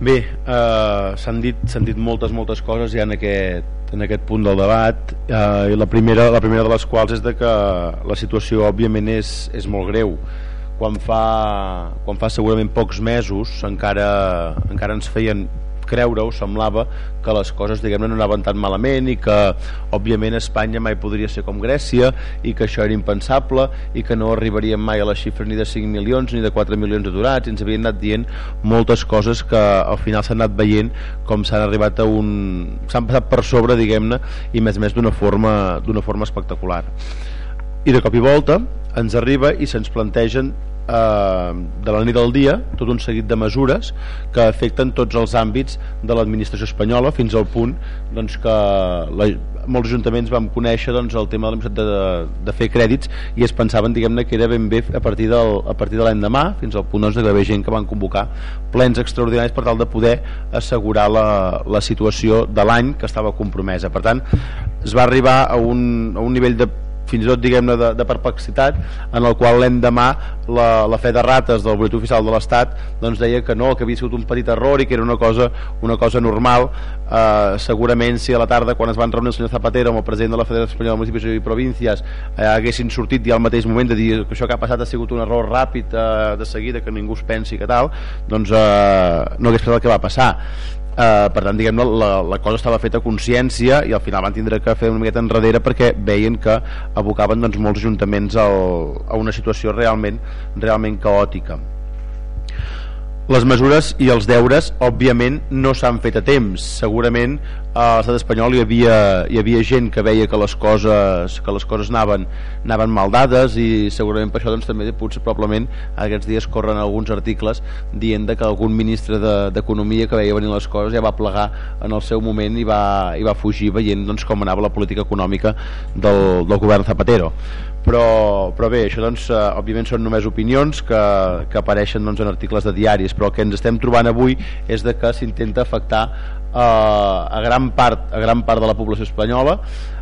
Speaker 7: Bé, eh, s'han dit, dit moltes, moltes coses ja en aquest, en aquest punt del debat. Eh, i la primera, la primera de les quals és de que la situació òbviament és, és molt greu. Quan fa, quan fa segurament pocs mesos encara, encara ens feien creure o semblava que les coses diguem-ne no anaven tan malament i que òbviament Espanya mai podria ser com Grècia i que això era impensable i que no arribaríem mai a les xifres ni de 5 milions ni de 4 milions d'aturats. Ens havien anat dient moltes coses que al final s'han anat veient com s'han arribat a un... s'han passat per sobre diguem-ne i més més d'una forma, forma espectacular. I de cop i volta ens arriba i se'ns plantegen eh, de la nit del dia tot un seguit de mesures que afecten tots els àmbits de l'administració espanyola fins al punt doncs, que la, molts ajuntaments vam conèixer doncs, el tema de, de, de fer crèdits i es pensaven diguem-ne que era ben bé a partir, del, a partir de l'endemà fins al punt doncs, que hi havia gent que van convocar plens extraordinaris per tal de poder assegurar la, la situació de l'any que estava compromesa. Per tant es va arribar a un, a un nivell de fins i tot diguem-ne de, de perplexitat en el qual l'endemà la, la fe de rates del boletí oficial de l'Estat doncs deia que no, que havia sigut un petit error i que era una cosa, una cosa normal. Eh, segurament si a la tarda quan es van reunir el senyor Zapatero amb el president de la Federació Espanyola de Municipis i Províncies eh, haguessin sortit ja al mateix moment de dir que això que ha passat ha sigut un error ràpid eh, de seguida, que ningú es pensi que tal doncs eh, no hagués passat el que va passar eh, per tant diguem la, la cosa estava feta a consciència i al final van tindre que fer una miqueta enrere perquè veien que abocaven doncs, molts ajuntaments al, a una situació realment, realment caòtica les mesures i els deures òbviament no s'han fet a temps. Segurament a l'estat espanyol hi havia, hi havia gent que veia que les coses, que les coses anaven, anaven mal dades i segurament per això doncs, també potser probablement aquests dies corren alguns articles dient que algun ministre d'Economia de, que veia venir les coses ja va plegar en el seu moment i va, i va fugir veient doncs, com anava la política econòmica del, del govern Zapatero però, però bé, això doncs, eh, òbviament són només opinions que, que apareixen doncs, en articles de diaris, però el que ens estem trobant avui és de que s'intenta afectar eh, a, gran part, a gran part de la població espanyola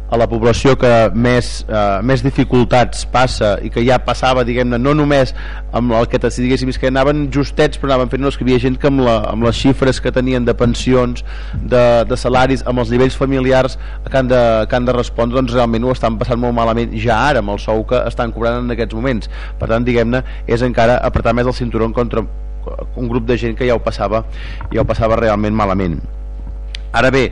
Speaker 7: a la població que més, eh, més dificultats passa i que ja passava, diguem-ne, no només amb el que diguéssim que anaven justets però anaven fent, no, que hi havia gent que amb, la, amb les xifres que tenien de pensions de, de salaris, amb els nivells familiars que han de, que han de respondre doncs realment ho estan passant molt malament ja ara amb el sou que estan cobrant en aquests moments. Per tant, diguem-ne, és encara apretar més el cinturó contra un grup de gent que ja ho passava, ja ho passava realment malament. Ara bé,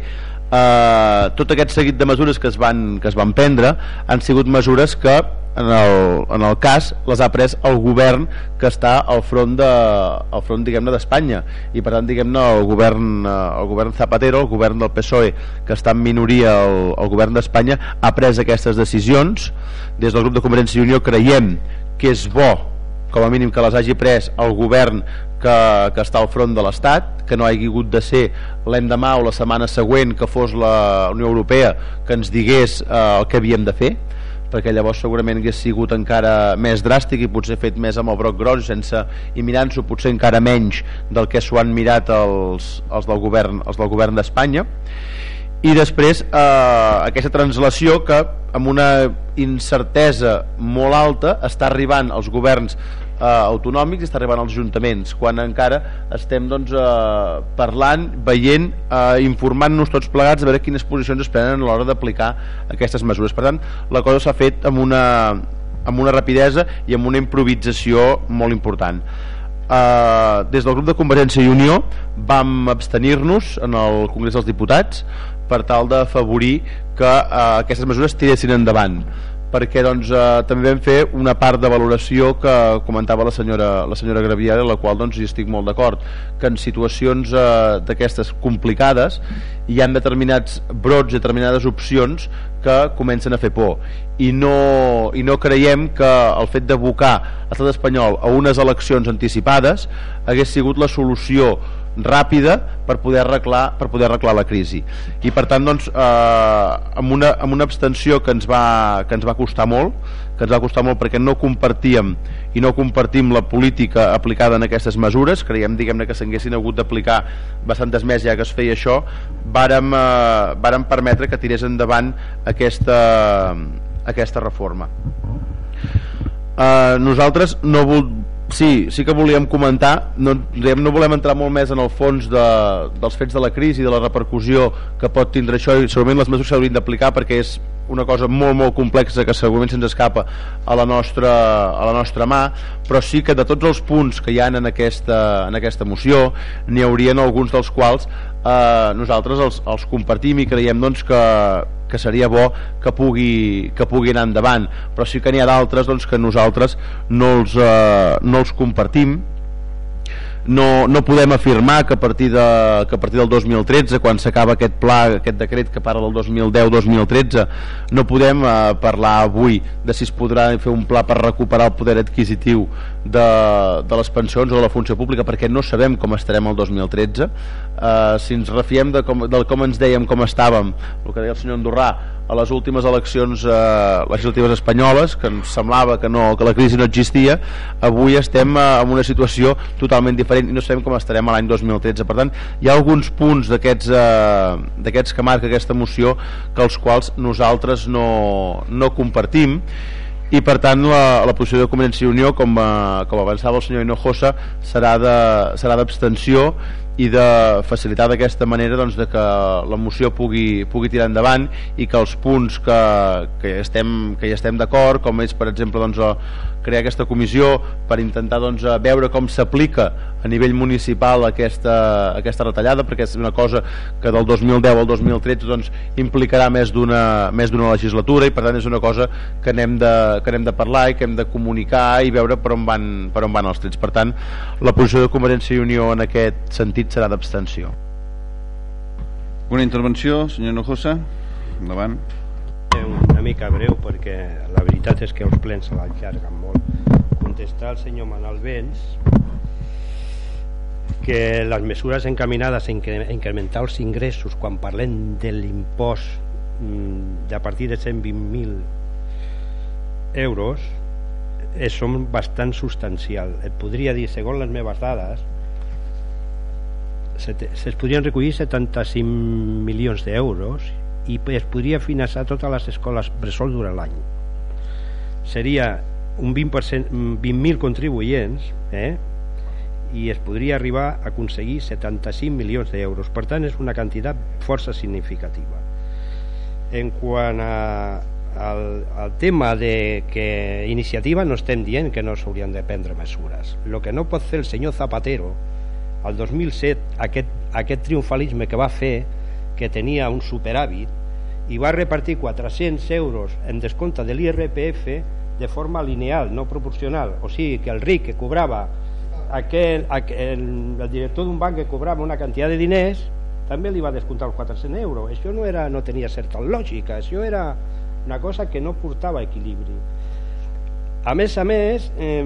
Speaker 7: eh, tot aquest seguit de mesures que es van, que es van prendre han sigut mesures que en el, en el cas les ha pres el govern que està al front de, al front diguem-ne d'Espanya. I per tant diguem-ne el govern eh, el govern Zapatero, el govern del PSOE que està en minoria el, el govern d'Espanya ha pres aquestes decisions. Des del grup de Convergència i Unió creiem que és bo com a mínim que les hagi pres el govern que, que està al front de l'Estat, que no hagi hagut de ser l'endemà o la setmana següent que fos la Unió Europea que ens digués eh, el que havíem de fer, perquè llavors segurament hagués sigut encara més dràstic i potser fet més amb el broc gros sense, i mirant-s'ho potser encara menys del que s'ho han mirat els, els del govern els del govern d'Espanya. I després eh, aquesta translació que amb una incertesa molt alta està arribant als governs eh, autonòmics i està arribant als ajuntaments quan encara estem doncs, eh, parlant, veient eh, informant-nos tots plegats a veure quines posicions es prenen a l'hora d'aplicar aquestes mesures. Per tant la cosa s'ha fet amb una, amb una rapidesa i amb una improvisació molt important. Eh, des del grup de Convergència i Unió vam abstenir-nos en el Congrés dels Diputats per tal d'afavorir que eh, aquestes mesures tiressin endavant perquè doncs, eh, també vam fer una part de valoració que comentava la senyora, la senyora Graviera, la qual doncs, hi estic molt d'acord, que en situacions eh, d'aquestes complicades hi han determinats brots, determinades opcions que comencen a fer por. I no, i no creiem que el fet d'abocar l'estat espanyol a unes eleccions anticipades hagués sigut la solució ràpida per poder arreglar, per poder arreglar la crisi. I per tant doncs, eh, amb, una, amb una abstenció que ens, va, que ens va costar molt que ens va costar molt perquè no compartíem i no compartim la política aplicada en aquestes mesures, creiem diguem-ne que s'haguessin hagut d'aplicar bastantes més ja que es feia això, vàrem, eh, vàrem permetre que tirés endavant aquesta, aquesta reforma. Eh, nosaltres no vol, Sí, sí que volíem comentar, no, no volem entrar molt més en el fons de, dels fets de la crisi, de la repercussió que pot tindre això i segurament les mesures s'haurien d'aplicar perquè és una cosa molt molt complexa que segurament se'ns escapa a la, nostra, a la nostra mà però sí que de tots els punts que hi ha en aquesta, en aquesta moció n'hi haurien alguns dels quals eh, nosaltres els, els compartim i creiem doncs, que, que seria bo que pugui, que pugui anar endavant. Però sí que n'hi ha d'altres doncs, que nosaltres no els, eh, no els compartim no, no podem afirmar que a partir, de, que a partir del 2013 quan s'acaba aquest pla, aquest decret que parla del 2010-2013 no podem eh, parlar avui de si es podrà fer un pla per recuperar el poder adquisitiu de, de les pensions o de la funció pública perquè no sabem com estarem el 2013 eh, si ens refiem de com, del com ens dèiem com estàvem el que deia el senyor Andorrà a les últimes eleccions eh, legislatives espanyoles que ens semblava que, no, que la crisi no existia avui estem eh, en una situació totalment diferent i no sabem com estarem a l'any 2013 per tant hi ha alguns punts d'aquests eh, que marca aquesta moció que els quals nosaltres no, no compartim i per tant la, la posició de Convergència i Unió com, eh, com avançava el senyor Hinojosa serà d'abstenció i de facilitar d'aquesta manera doncs, de que la moció pugui, pugui tirar endavant i que els punts que, que, estem, que hi estem d'acord com és per exemple doncs, crear aquesta comissió per intentar doncs, veure com s'aplica a nivell municipal aquesta, aquesta retallada perquè és una cosa que del 2010 al 2013 doncs, implicarà més d'una legislatura i per tant és una cosa que anem, de, que anem de parlar i que hem de comunicar i veure per on van, per on van els trets. Per tant la posició de Convergència i Unió en aquest sentit serà d'abstenció.
Speaker 2: Una intervenció, senyor Nojosa endavant
Speaker 3: una mica breu perquè la veritat és que els plens se l'allarguen molt. Contestar al senyor Manal Vents que les mesures encaminades a incrementar els ingressos quan parlem de l'impost mm, de partir de 120.000 euros eh, són bastant substancial. Et podria dir, segons les meves dades se, se podrien recollir 75 milions d'euros i es podria finançar totes les escoles bressol durant l'any. Seria un 20%, 20.000 contribuents eh? i es podria arribar a aconseguir 75 milions d'euros. Per tant és una quantitat força significativa. En quant a, al, al tema de que iniciativa no estem dient que no s'haurien de prendre mesures. El que no pot fer el senyor Zapatero el 2007 aquest, aquest triomfalisme que va fer que tenia un superàvit i va repartir 400 euros en descompte de l'IRPF de forma lineal, no proporcional. O sigui que el ric que cobrava aquel, aquel, el director d'un banc que cobrava una quantitat de diners també li va descomptar els 400 euros. Això no, era, no tenia certa lògica. Això era una cosa que no portava equilibri. A més a més eh,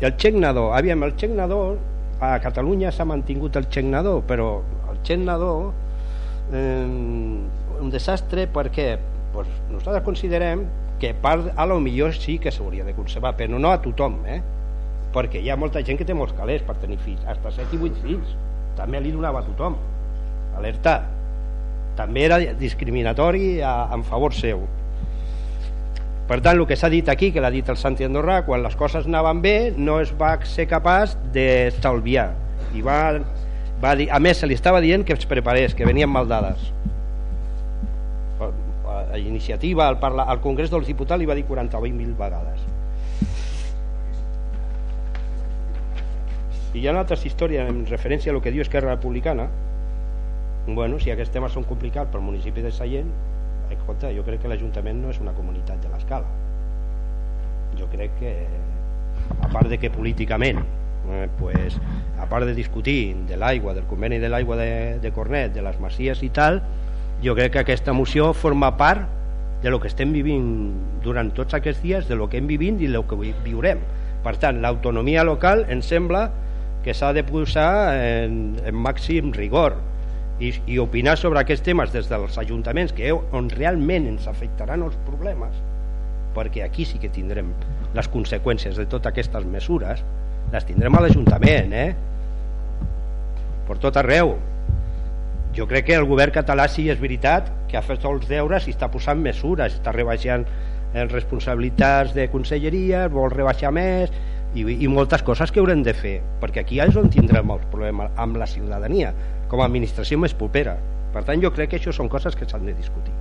Speaker 3: el xec nadó aviam, el xec nadó a Catalunya s'ha mantingut el xec nadó però el xec nadó eh, un desastre perquè pues, nosaltres considerem que part a lo millor sí que s'hauria de conservar però no a tothom eh? perquè hi ha molta gent que té molts calés per tenir fills hasta 7 i 8 fills. També li donava a tothom. Alerta. També era discriminatori a, en favor seu. Per tant, el que s'ha dit aquí, que l'ha dit el Santi Andorrà, quan les coses anaven bé no es va ser capaç d'estalviar. I va, va dir, a més se li estava dient que es preparés, que venien mal dades. A iniciativa al, parla, al Congrés dels Diputats li va dir 48.000 vegades. I hi ha altres històries en referència a el que diu Esquerra Republicana. Bueno, si aquests temes són complicats pel municipi de Sallent escolta, jo crec que l'Ajuntament no és una comunitat de l'escala. Jo crec que a part de que políticament eh, pues, a part de discutir de l'aigua, del conveni de l'aigua de, de Cornet, de les Masies i tal jo crec que aquesta moció forma part de lo que estem vivint durant tots aquests dies, de lo que hem vivint i lo que viurem. Per tant, l'autonomia local em sembla que s'ha de posar en, en màxim rigor i, i opinar sobre aquests temes des dels ajuntaments que on realment ens afectaran els problemes perquè aquí sí que tindrem les conseqüències de totes aquestes mesures les tindrem a l'Ajuntament eh? per tot arreu. Jo crec que el govern català sí és veritat que ha fet els deures i està posant mesures està rebaixant les responsabilitats de conselleria vol rebaixar més i, i moltes coses que haurem de fer perquè aquí és on tindrem els problemes amb la ciutadania com a administració més propera. Per tant jo crec que això són coses que s'han de discutir.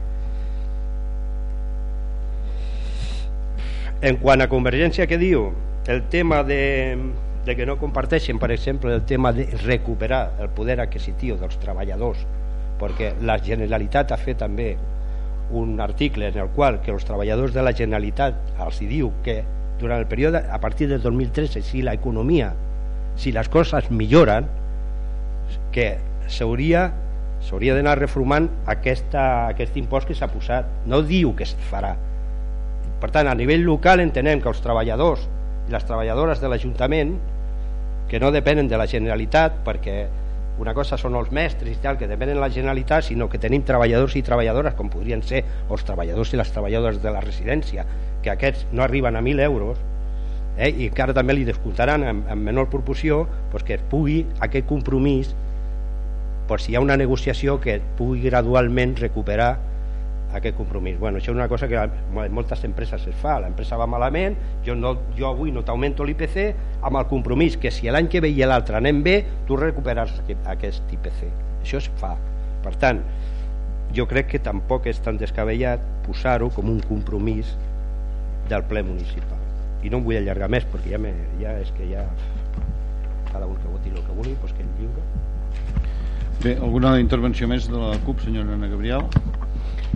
Speaker 3: En quant a Convergència que diu el tema de, de que no comparteixen per exemple el tema de recuperar el poder adquisitiu dels treballadors perquè la Generalitat ha fet també un article en el qual que els treballadors de la Generalitat els diu que durant el període a partir del 2013 si l'economia si les coses milloren que s'hauria s'hauria d'anar reformant aquesta, aquest impost que s'ha posat. No diu que es farà. Per tant a nivell local entenem que els treballadors i les treballadores de l'Ajuntament que no depenen de la Generalitat perquè una cosa són els mestres i tal que depenen de la Generalitat sinó que tenim treballadors i treballadores com podrien ser els treballadors i les treballadores de la residència que aquests no arriben a 1.000 euros eh, i encara també li descomptaran en, en menor proporció pues que pugui aquest compromís per si hi ha una negociació que pugui gradualment recuperar aquest compromís. Bueno, això és una cosa que en moltes empreses es fa. L'empresa va malament, jo, no, jo avui no t'augmento l'IPC amb el compromís que si l'any que ve i l'altre anem bé, tu recuperes aquest IPC. Això es fa. Per tant, jo crec que tampoc és tan descabellat posar-ho com un compromís del ple municipal i no em vull allargar més perquè ja, me, ja és que ja cada un que voti el que vulgui doncs que el lliure
Speaker 2: Bé, alguna intervenció més de la CUP, senyora Ana Gabriel?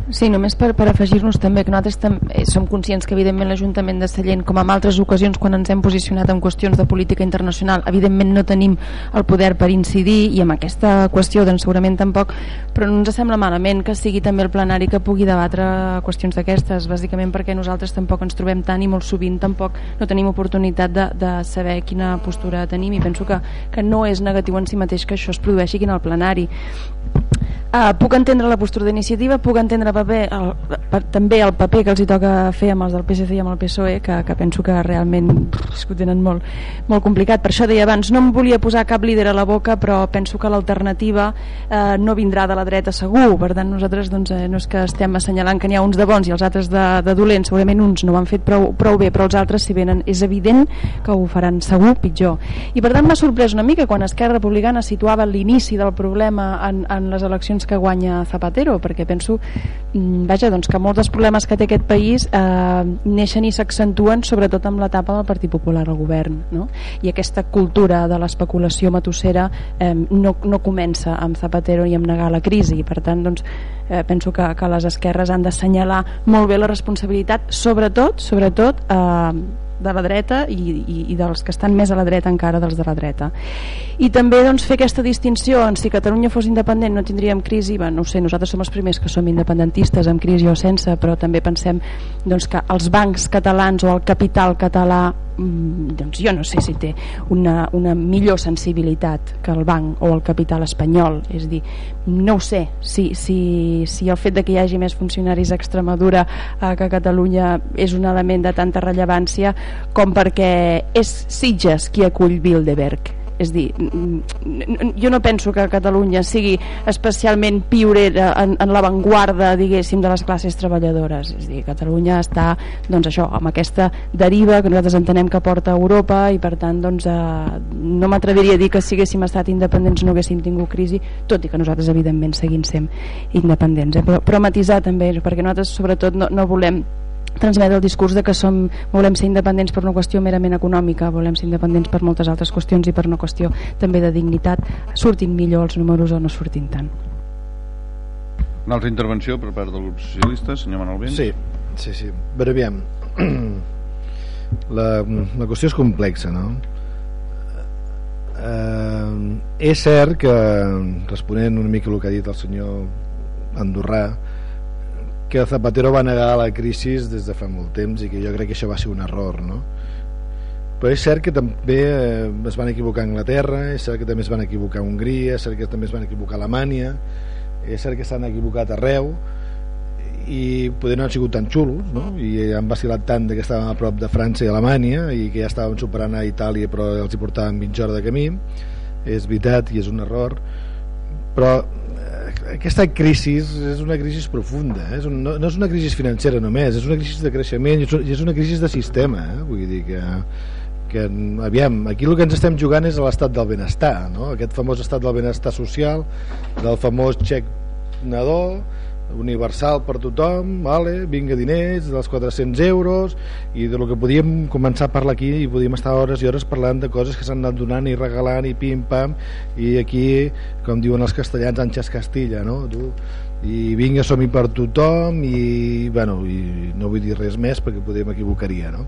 Speaker 4: Sí, només per, per afegir-nos també que nosaltres tam eh, som conscients que evidentment l'Ajuntament de Sallent, com en altres ocasions quan ens hem posicionat en qüestions de política internacional, evidentment no tenim el poder per incidir i amb aquesta qüestió doncs segurament tampoc, però no ens sembla malament que sigui també el plenari que pugui debatre qüestions d'aquestes, bàsicament perquè nosaltres tampoc ens trobem tant i molt sovint tampoc no tenim oportunitat de, de saber quina postura tenim i penso que, que no és negatiu en si mateix que això es produeixi aquí en el plenari Uh, puc entendre la postura d'iniciativa, puc entendre paper, el, per, també el paper que els hi toca fer amb els del PSC i amb el PSOE, que, que penso que realment pff, ho tenen molt, molt complicat. Per això deia abans, no em volia posar cap líder a la boca, però penso que l'alternativa uh, no vindrà de la dreta segur. Per tant, nosaltres doncs, eh, no és que estem assenyalant que n'hi ha uns de bons i els altres de, de dolents, segurament uns no ho han fet prou, prou bé, però els altres, si venen, és evident que ho faran segur pitjor. I per tant m'ha sorprès una mica quan Esquerra Republicana situava l'inici del problema en, en les eleccions eleccions que guanya Zapatero perquè penso mm, vaja, doncs que molts dels problemes que té aquest país eh, neixen i s'accentuen sobretot amb l'etapa del Partit Popular al govern no? i aquesta cultura de l'especulació matossera eh, no, no comença amb Zapatero i amb negar la crisi per tant doncs, eh, penso que, que les esquerres han d'assenyalar molt bé la responsabilitat sobretot, sobretot eh, de la dreta i, i, i dels que estan més a la dreta encara dels de la dreta. I també doncs, fer aquesta distinció en si Catalunya fos independent no tindríem crisi bé, no sé, nosaltres som els primers que som independentistes amb crisi o sense, però també pensem doncs, que els bancs catalans o el capital català doncs jo no sé si té una, una millor sensibilitat que el banc o el capital espanyol. És dir, no ho sé. Si, si, si el fet de que hi hagi més funcionaris a Extremadura eh, que a Catalunya és un element de tanta rellevància com perquè és Sitges qui acull Bilderberg és dir, jo no penso que Catalunya sigui especialment pionera en, en l'avantguarda, diguéssim, de les classes treballadores. És dir, Catalunya està, doncs això, amb aquesta deriva que nosaltres entenem que porta a Europa i per tant, doncs, eh, no m'atreviria a dir que si haguéssim estat independents no haguéssim tingut crisi, tot i que nosaltres evidentment seguim sent independents. Eh? Però, però matisar també, perquè nosaltres sobretot no, no volem transmetre el discurs de que som, volem ser independents per una qüestió merament econòmica, volem ser independents per moltes altres qüestions i per una qüestió també de dignitat, surtin millor els números o no surtin tant.
Speaker 2: Una altra intervenció per part del grup socialista, senyor Manuel Vent.
Speaker 5: Sí, sí, sí. Però aviam, la, la qüestió és complexa, no? Eh, és cert que, responent una mica el que ha dit el senyor Andorrà, que Zapatero va negar la crisi des de fa molt temps i que jo crec que això va ser un error no? però és cert que també eh, es van equivocar a Anglaterra és cert que també es van equivocar a Hongria és cert que també es van equivocar a Alemanya és cert que s'han equivocat arreu i poder no han sigut tan xulos no? i han vacilat tant que estàvem a prop de França i Alemanya i que ja estàvem superant a Itàlia però els hi portàvem 20 hores de camí és veritat i és un error però aquesta crisi és una crisi profunda eh? no, no és una crisi financera només és una crisi de creixement i és una crisi de sistema eh? vull dir que, que aviam, aquí el que ens estem jugant és l'estat del benestar no? aquest famós estat del benestar social del famós xec nadó universal per tothom, vale, vinga diners dels 400 euros i de lo que podíem començar a parlar aquí i podíem estar hores i hores parlant de coses que s'han anat donant i regalant i pim-pam i aquí, com diuen els castellans Anxes Castilla, no? Tu, i vinga, som-hi per tothom i, bueno, i no vull dir res més perquè podem equivocaria no?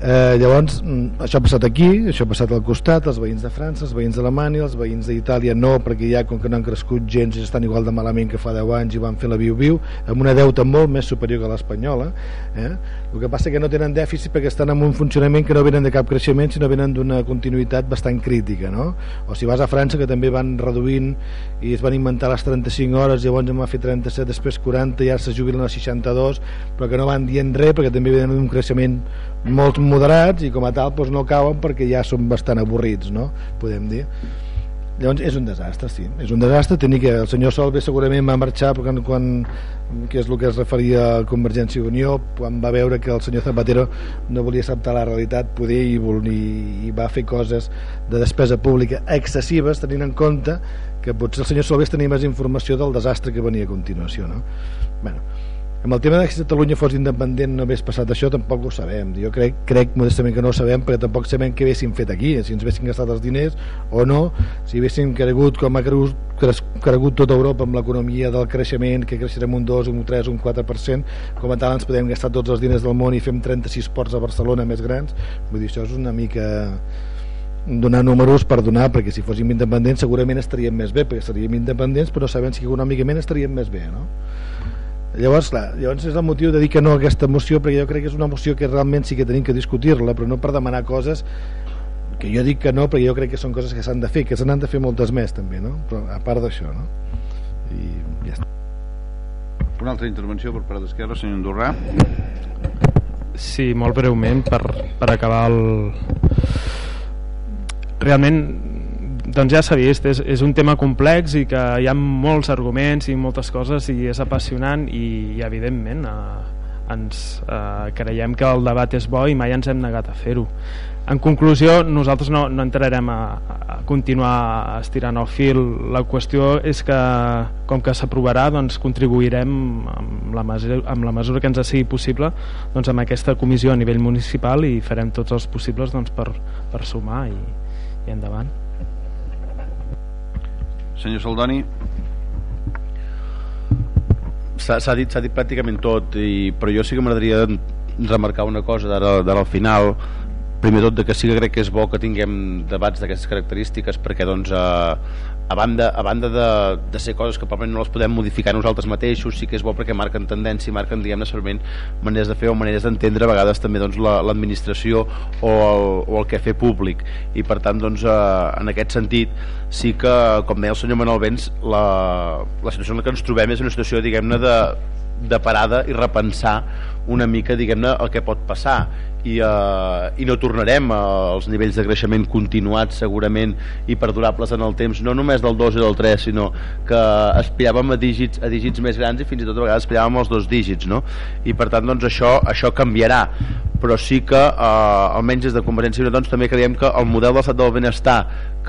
Speaker 5: Eh, llavors, mm, això ha passat aquí, això ha passat al costat, els veïns de França, els veïns d'Alemanya, els veïns d'Itàlia no, perquè ja com que no han crescut gens i estan igual de malament que fa 10 anys i van fer la viu-viu, amb una deuta molt més superior que l'espanyola. Eh? El que passa que no tenen dèficit perquè estan en un funcionament que no venen de cap creixement, sinó venen d'una continuïtat bastant crítica. No? O si vas a França, que també van reduint i es van inventar les 35 hores, llavors en va fer 37, després 40, i ara se jubilen a 62, però que no van dient res perquè també venen d'un creixement molt moderats i com a tal doncs no cauen perquè ja són bastant avorrits no? podem dir llavors és un desastre, sí, és un desastre tenir que el senyor Solve segurament va marxar quan, quan, que és el que es referia a Convergència i Unió quan va veure que el senyor Zapatero no volia acceptar la realitat poder i, i, va fer coses de despesa pública excessives tenint en compte que potser el senyor Solves tenia més informació del desastre que venia a continuació no? bueno, amb el tema de si Catalunya fos independent no hagués passat això tampoc ho sabem jo crec, crec modestament que no ho sabem perquè tampoc sabem què haguéssim fet aquí si ens haguessin gastat els diners o no si haguéssim cregut com ha cregut, cregut tota Europa amb l'economia del creixement que creixerem un 2, un 3, un 4% com a tal ens podem gastar tots els diners del món i fem 36 ports a Barcelona més grans vull dir, això és una mica donar números per donar perquè si fóssim independents segurament estaríem més bé perquè seríem independents però sabem si econòmicament estaríem més bé no? Llavors, clar, llavors és el motiu de dir que no a aquesta moció, perquè jo crec que és una moció que realment sí que tenim que discutir-la, però no per demanar coses que jo dic que no, perquè jo crec que són coses que s'han de fer, que se n'han de fer moltes més també, no? Però a part d'això, no? I ja està.
Speaker 2: Una altra intervenció per part d'Esquerra, senyor Andorrà.
Speaker 6: Sí, molt breument, per, per acabar el... Realment doncs ja s'ha vist, és, és un tema complex i que hi ha molts arguments i moltes coses i és apassionant i, i evidentment eh, ens eh, creiem que el debat és bo i mai ens hem negat a fer-ho. En conclusió nosaltres no, no entrarem a, a continuar estirant el fil. La qüestió és que com que s'aprovarà doncs contribuirem amb la, mesura, amb la mesura que ens sigui possible doncs amb aquesta comissió a nivell municipal i farem tots els possibles doncs, per, per sumar i, i endavant
Speaker 2: Senyor Saldoni.
Speaker 7: S'ha dit, dit pràcticament tot, i, però jo sí que m'agradaria remarcar una cosa d'ara al final primer tot de que sí que crec que és bo que tinguem debats d'aquestes característiques perquè doncs eh, a banda, a banda de, de ser coses que probablement no les podem modificar nosaltres mateixos, sí que és bo perquè marquen tendència marquen, diguem-ne, segurament maneres de fer o maneres d'entendre a vegades també doncs, l'administració o, el, o el que fer públic. I per tant doncs, eh, en aquest sentit sí que, com deia el senyor Manuel Vents la, la situació en la que ens trobem és una situació diguem-ne de, de parada i repensar una mica diguem-ne el que pot passar i, uh, i no tornarem als nivells de creixement continuats segurament i perdurables en el temps no només del 2 i del 3 sinó que aspiràvem a dígits, a dígits més grans i fins i tot a vegades aspiràvem als dos dígits no? i per tant doncs això, això canviarà però sí que eh, almenys des de Convergència i Unió doncs, també creiem que el model de l'estat del benestar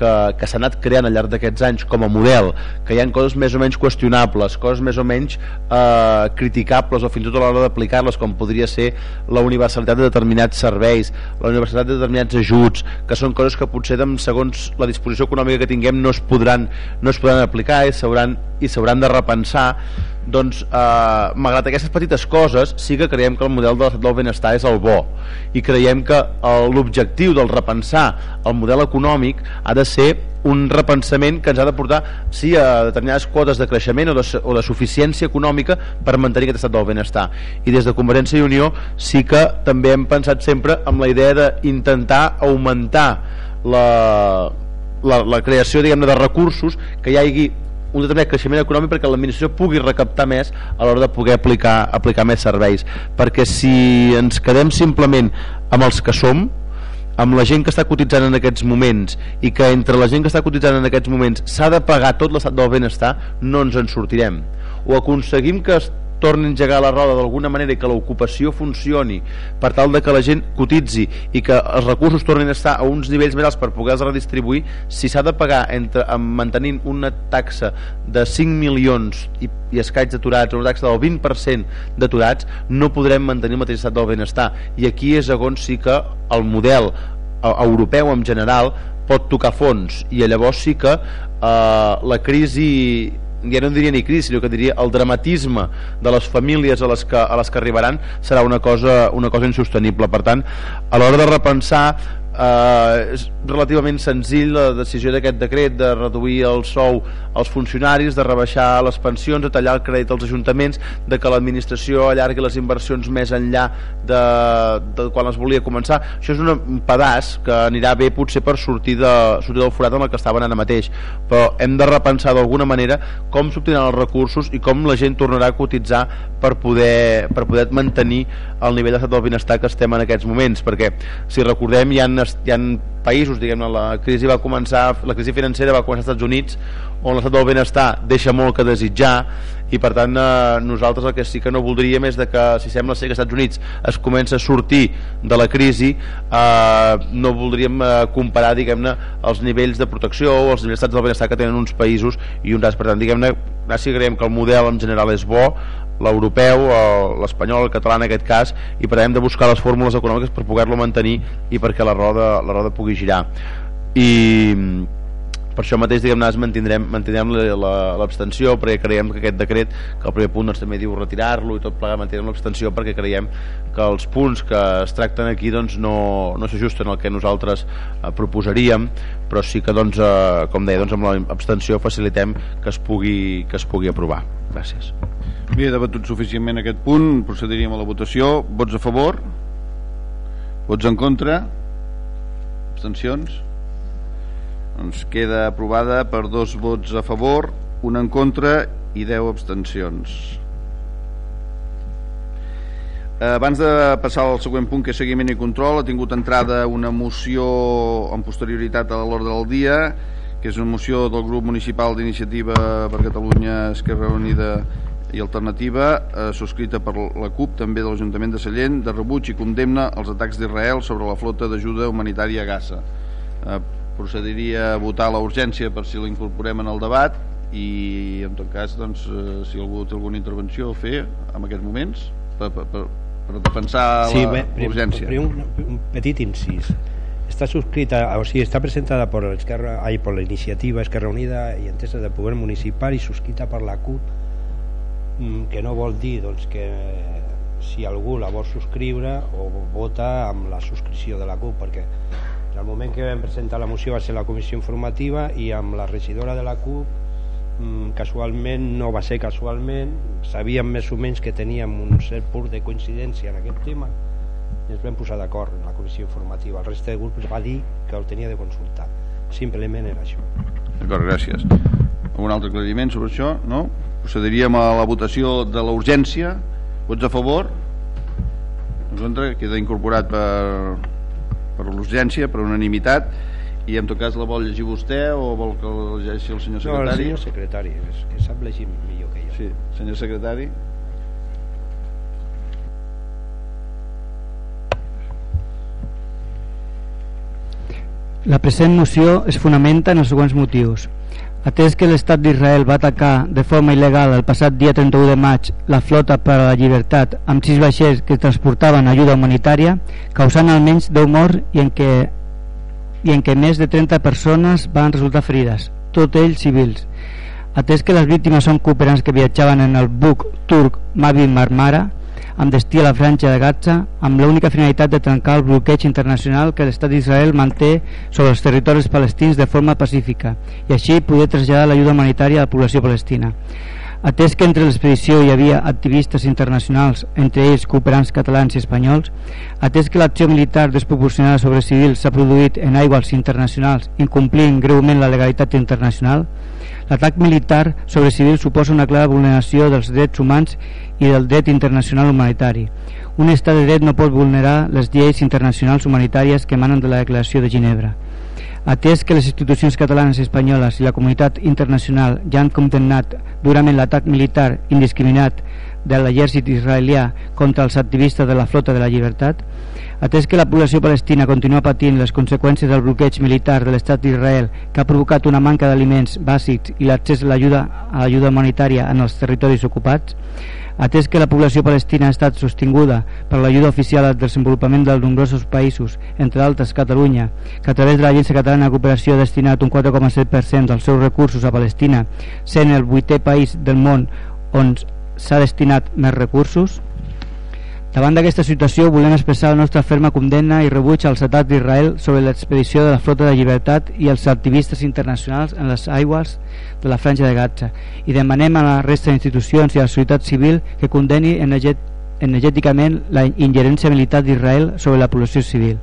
Speaker 7: que, que s'ha anat creant al llarg d'aquests anys com a model, que hi ha coses més o menys qüestionables, coses més o menys eh, criticables o fins i tot a l'hora d'aplicar-les com podria ser la universalitat de determinats serveis, la universalitat de determinats ajuts, que són coses que potser segons la disposició econòmica que tinguem no es podran, no es podran aplicar i s'hauran de repensar doncs eh, malgrat aquestes petites coses sí que creiem que el model de l'estat del benestar és el bo. I creiem que l'objectiu del repensar el model econòmic ha de ser un repensament que ens ha de portar sí, a determinades quotes de creixement o de, o de suficiència econòmica per mantenir aquest estat del benestar. I des de Convergència i Unió sí que també hem pensat sempre amb la idea d'intentar augmentar la, la, la creació diguem de recursos que hi hagi un determinat creixement econòmic perquè l'administració pugui recaptar més a l'hora de poder aplicar, aplicar més serveis. Perquè si ens quedem simplement amb els que som amb la gent que està cotitzant en aquests moments i que entre la gent que està cotitzant en aquests moments s'ha de pagar tot l'estat del benestar no ens en sortirem. O aconseguim que torni a engegar la roda d'alguna manera i que l'ocupació funcioni per tal de que la gent cotitzi i que els recursos tornin a estar a uns nivells més alts per poder-los redistribuir si s'ha de pagar entre, mantenint una taxa de 5 milions i, i escaig d'aturats una taxa del 20% d'aturats no podrem mantenir el mateix estat del benestar. I aquí és on sí que el model eh, europeu en general pot tocar fons. I llavors sí que eh, la crisi ja no diria ni crisi, sinó que diria el dramatisme de les famílies a les que, a les que arribaran serà una cosa, una cosa insostenible. Per tant, a l'hora de repensar eh, és relativament senzill la decisió d'aquest decret de reduir el sou als funcionaris, de rebaixar les pensions, de tallar el crèdit als ajuntaments, de que l'administració allargui les inversions més enllà de, de quan es volia començar. Això és un pedaç que anirà bé potser per sortir, de, sortir del forat en el que estaven ara mateix, però hem de repensar d'alguna manera com s'obtindran els recursos i com la gent tornarà a cotitzar per poder, per poder mantenir el nivell d'estat del benestar que estem en aquests moments, perquè si recordem hi ha, hi ha països, diguem la crisi va començar, la crisi financera va començar als Estats Units, on l'estat del benestar deixa molt que desitjar i per tant eh, nosaltres el que sí que no voldríem és de que si sembla ser que als Estats Units es comença a sortir de la crisi eh, no voldríem eh, comparar diguem-ne els nivells de protecció o els nivells del benestar que tenen uns països i uns altres, per tant diguem-ne si creiem que el model en general és bo l'europeu, l'espanyol, el català en aquest cas i per hem de buscar les fórmules econòmiques per poder-lo mantenir i perquè la roda, la roda pugui girar. I per això mateix diguem nosaltres mantindrem, mantindrem l'abstenció perquè creiem que aquest decret que el primer punt doncs, també diu retirar-lo i tot plegat mantindrem l'abstenció perquè creiem que els punts que es tracten aquí doncs, no, no s'ajusten al que nosaltres eh, proposaríem però sí que doncs, eh, com deia doncs, amb l'abstenció facilitem que es pugui, que es pugui aprovar. Gràcies
Speaker 2: Bé, debatut suficientment aquest punt procediríem a la votació. Vots a favor? Vots en contra? Abstencions? Doncs queda aprovada per dos vots a favor, un en contra i 10 abstencions. Abans de passar al següent punt que és seguiment i control ha tingut entrada una moció en posterioritat a l'ordre del dia que és una moció del grup municipal d'iniciativa per Catalunya Esquerra Unida i Alternativa eh, subscrita per la CUP també de l'Ajuntament de Sallent de rebuig i condemna els atacs d'Israel sobre la flota d'ajuda humanitària a Gaza. Eh, procediria a votar la urgència per si l'incorporem en el debat i en tot cas doncs, eh, si algú té alguna intervenció a fer en aquests moments per, per, per, per defensar
Speaker 3: sí, la urgència. un, un petit incís. Està subscrita, o sigui, està presentada per l'Esquerra, ai, per la iniciativa Esquerra Unida i Entesa de Poder Municipal i subscrita per la CUP que no vol dir doncs, que si algú la vol subscriure o vota amb la subscripció de la CUP perquè el moment que vam presentar la moció va ser la comissió informativa i amb la regidora de la CUP mm, casualment, no va ser casualment sabíem més o menys que teníem un cert punt de coincidència en aquest tema i ens vam posar d'acord en la comissió informativa el reste de grups va dir que el tenia de consultar simplement era això
Speaker 2: d'acord, gràcies algun altre aclariment sobre això? no? Procediríem a la votació de la urgència vots a favor? en contra, queda incorporat per, per l'urgència, per unanimitat i en tot cas la vol llegir vostè o vol que la llegeixi el senyor
Speaker 3: No, el
Speaker 2: secretari?
Speaker 3: senyor secretari, és que sap llegir millor que jo.
Speaker 2: Sí, senyor secretari.
Speaker 1: La present moció es fonamenta en els següents motius. Atès que l'Estat d'Israel va atacar de forma il·legal el passat dia 31 de maig la flota per a la llibertat amb sis vaixells que transportaven ajuda humanitària, causant almenys 10 morts i en què, i en què més de 30 persones van resultar ferides, tot ells civils. Atès que les víctimes són cooperants que viatjaven en el buc turc Mavi Marmara, amb destí a la franja de Gaza amb l'única finalitat de trencar el bloqueig internacional que l'estat d'Israel manté sobre els territoris palestins de forma pacífica i així poder traslladar l'ajuda humanitària a la població palestina. Atès que entre l'expedició hi havia activistes internacionals, entre ells cooperants catalans i espanyols, atès que l'acció militar desproporcionada sobre civils s'ha produït en aigües internacionals incomplint greument la legalitat internacional, l'atac militar sobre civils suposa una clara vulneració dels drets humans i del dret internacional humanitari. Un estat de dret no pot vulnerar les lleis internacionals humanitàries que emanen de la Declaració de Ginebra. Atès que les institucions catalanes i espanyoles i la comunitat internacional ja han condemnat durament l'atac militar indiscriminat de l'exèrcit israelià contra els activistes de la flota de la llibertat, atès que la població palestina continua patint les conseqüències del bloqueig militar de l'estat d'Israel que ha provocat una manca d'aliments bàsics i l'accés a l'ajuda a l'ajuda humanitària en els territoris ocupats, atès que la població palestina ha estat sostinguda per l'ajuda oficial al desenvolupament dels nombrosos països, entre altres Catalunya, que a través de l'Agència Catalana de Cooperació ha destinat un 4,7% dels seus recursos a Palestina, sent el vuitè país del món on s'ha destinat més recursos? Davant d'aquesta situació volem expressar la nostra ferma condemna i rebuig als atacs d'Israel sobre l'expedició de la Flota de Llibertat i els activistes internacionals en les aigües de la Franja de Gaza i demanem a la resta d'institucions i a la societat civil que condeni energèticament la ingerència militar d'Israel sobre la població civil.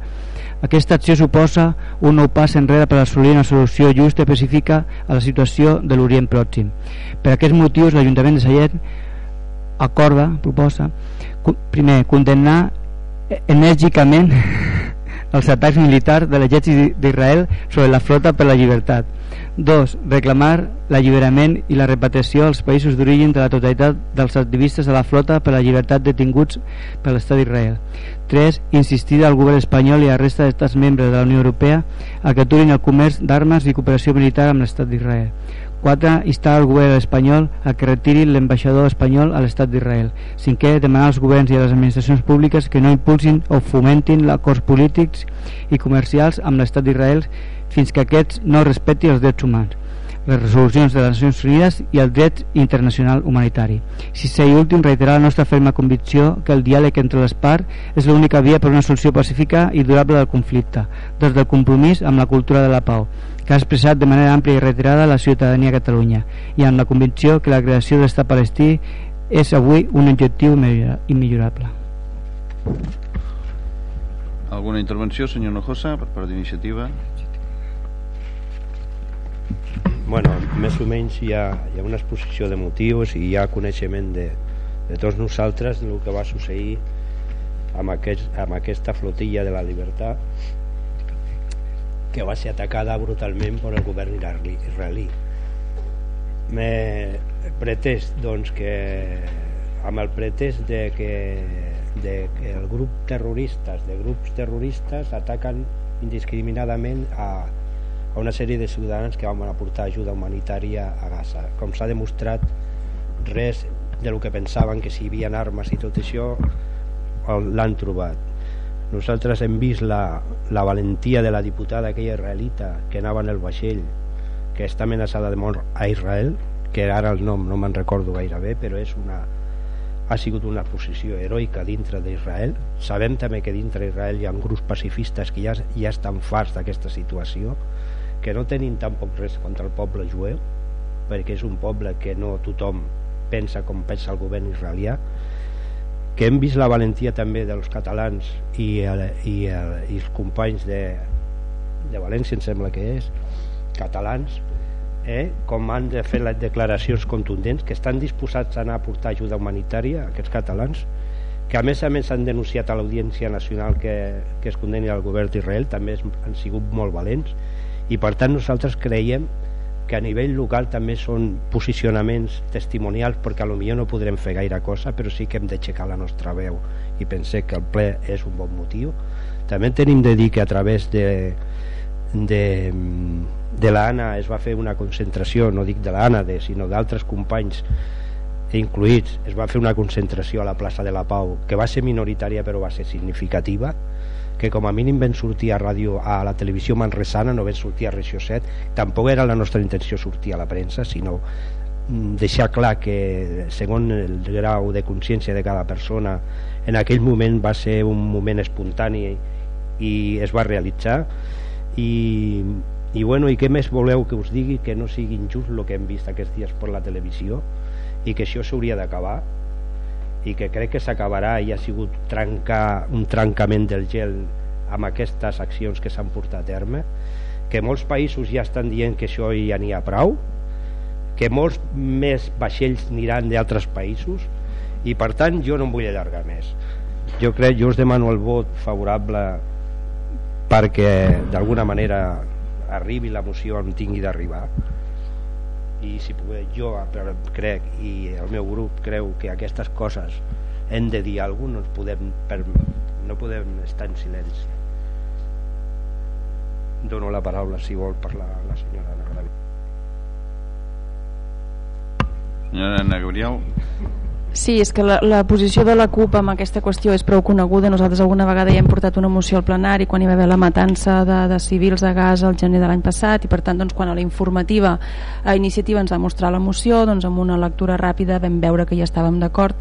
Speaker 1: Aquesta acció suposa un nou pas enrere per assolir una solució justa i pacífica a la situació de l'Orient Pròxim. Per aquests motius, l'Ajuntament de Sallet acorda, proposa, primer, condemnar enèrgicament els atacs militars de l'exèrcit d'Israel sobre la flota per la llibertat. 2. Reclamar l'alliberament i la repatriació als països d'origen de la totalitat dels activistes de la flota per la llibertat detinguts per l'estat d'Israel. 3. Insistir al govern espanyol i a la resta d'estats membres de la Unió Europea a que aturin el comerç d'armes i cooperació militar amb l'estat d'Israel. 4. Instar al govern espanyol a que retiri l'ambaixador espanyol a l'estat d'Israel. 5. Demanar als governs i a les administracions públiques que no impulsin o fomentin acords polítics i comercials amb l'estat d'Israel fins que aquests no respecti els drets humans, les resolucions de les Nacions Unides i el dret internacional humanitari. Sisè i últim, reiterar la nostra ferma convicció que el diàleg entre les parts és l'única via per una solució pacífica i durable del conflicte, des del compromís amb la cultura de la pau, que ha expressat de manera àmplia i reiterada la ciutadania a Catalunya, i amb la convicció que la creació de l'estat palestí és avui un objectiu immillorable.
Speaker 2: Alguna intervenció, senyor Nojosa, per part d'iniciativa?
Speaker 3: bueno, més o menys hi ha, hi ha una exposició de motius i hi ha coneixement de, de tots nosaltres del que va succeir amb, aquest, amb aquesta flotilla de la llibertat que va ser atacada brutalment per el govern israelí me pretest doncs que amb el pretest de que, de que el grup terroristes de grups terroristes ataquen indiscriminadament a, a una sèrie de ciutadans que van aportar ajuda humanitària a Gaza. Com s'ha demostrat, res de lo que pensaven que si hi havia armes i tot això l'han trobat. Nosaltres hem vist la, la valentia de la diputada aquella israelita que anava en el vaixell que està amenaçada de mort a Israel que ara el nom no me'n recordo gaire bé però és una, ha sigut una posició heroica dintre d'Israel. Sabem també que dintre d'Israel hi ha grups pacifistes que ja, ja estan farts d'aquesta situació que no tenin tampoc res contra el poble jueu perquè és un poble que no tothom pensa com pensa el govern israelià que hem vist la valentia també dels catalans i, el, i, el, i els companys de, de València em sembla que és catalans eh, com han de fer les declaracions contundents que estan disposats a anar a portar ajuda humanitària aquests catalans que a més a més han denunciat a l'Audiència Nacional que, que es condeni al govern d'Israel també han sigut molt valents i per tant nosaltres creiem que a nivell local també són posicionaments testimonials perquè a lo millor no podrem fer gaire cosa però sí que hem d'aixecar la nostra veu. I pensé que el ple és un bon motiu. També tenim de dir que a través de, de, de l'Anna es va fer una concentració no dic de l'Anna sinó d'altres companys incluïts es va fer una concentració a la plaça de la Pau que va ser minoritària però va ser significativa que com a mínim vam sortir a ràdio a la televisió manresana no vam sortir a Regió 7 tampoc era la nostra intenció sortir a la premsa sinó mm, deixar clar que segons el grau de consciència de cada persona en aquell moment va ser un moment espontani i es va realitzar. I, i bueno, i què més voleu que us digui? Que no sigui injust el que hem vist aquests dies per la televisió i que això s'hauria d'acabar i que crec que s'acabarà i ha sigut trencar, un trencament del gel amb aquestes accions que s'han portat a terme que molts països ja estan dient que això ja n'hi ha prou que molts més vaixells aniran d'altres països i per tant jo no em vull allargar més. Jo crec, jo us demano el vot favorable perquè d'alguna manera arribi la moció on tingui d'arribar i si poder, jo crec i el meu grup creu que aquestes coses hem de dir alguna cosa no podem, per, no podem estar en silenci. Dono la paraula si vol parlar la senyora Ana Gabriel.
Speaker 2: Senyora Ana Gabriel
Speaker 4: Sí, és que la, la posició de la CUP amb aquesta qüestió és prou coneguda. Nosaltres alguna vegada ja hem portat una moció al plenari quan hi va haver la matança de, de civils a gas al gener de l'any passat i per tant doncs, quan a la informativa a iniciativa ens va mostrar la moció doncs, amb una lectura ràpida vam veure que ja estàvem d'acord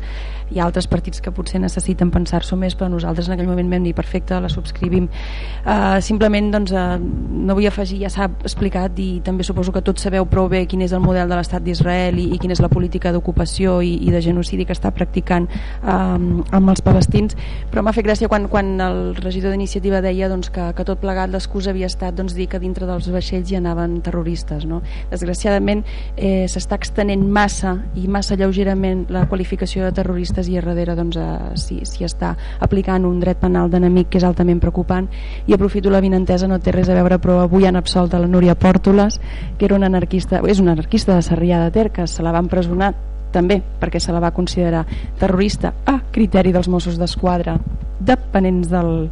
Speaker 4: hi ha altres partits que potser necessiten pensar-s'ho més però nosaltres en aquell moment vam dir perfecte, la subscrivim uh, simplement doncs, uh, no vull afegir, ja s'ha explicat i també suposo que tots sabeu prou bé quin és el model de l'estat d'Israel i, i quina és la política d'ocupació i, i de genocidi que està practicant um, amb els palestins però m'ha fet gràcia quan, quan el regidor d'iniciativa deia doncs, que, que tot plegat l'excusa havia estat doncs, dir que dintre dels vaixells hi anaven terroristes no? desgraciadament eh, s'està extenent massa i massa lleugerament la qualificació de terrorista terroristes i a darrere doncs, eh, si, si està aplicant un dret penal d'enemic que és altament preocupant. I aprofito la vinentesa, no té res a veure però avui han absolt a la Núria Pòrtoles que era una anarquista, és una anarquista de Sarrià de Ter que se la va empresonar també perquè se la va considerar terrorista a criteri dels Mossos d'Esquadra dependents del,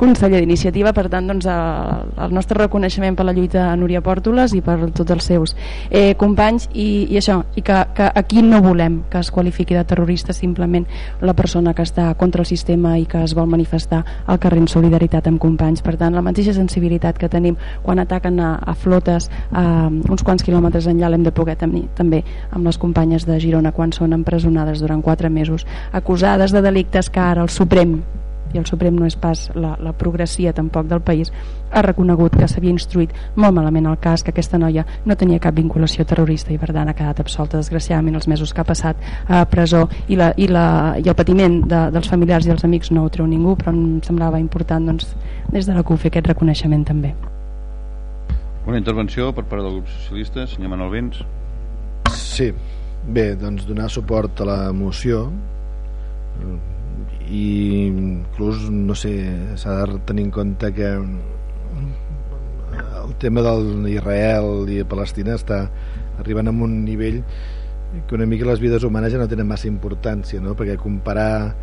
Speaker 4: conseller d'iniciativa, per tant doncs, el, el nostre reconeixement per la lluita a Núria Pòrtoles i per tots els seus eh, companys i, i això, i que, que aquí no volem que es qualifiqui de terrorista simplement la persona que està contra el sistema i que es vol manifestar al carrer en solidaritat amb companys, per tant la mateixa sensibilitat que tenim quan ataquen a, a flotes a uns quants quilòmetres enllà l'hem de poder tenir també amb les companyes de Girona quan són empresonades durant 4 mesos acusades de delictes que ara el Suprem i el Suprem no és pas la, la progressia tampoc del país, ha reconegut que s'havia instruït molt malament el cas, que aquesta noia no tenia cap vinculació terrorista i per tant ha quedat absolta desgraciadament els mesos que ha passat a presó i, la, i, la, i el patiment de, dels familiars i els amics no ho treu ningú però em semblava important doncs, des de la CUF fer aquest reconeixement també.
Speaker 2: Una intervenció per part del grup socialista, senyor Manuel Vents.
Speaker 5: Sí, bé, doncs donar suport a la moció i inclús no sé s'ha de tenir en compte que el tema d'Israel i Palestina està arribant a un nivell que una mica les vides humanes ja no tenen massa importància no? perquè comparar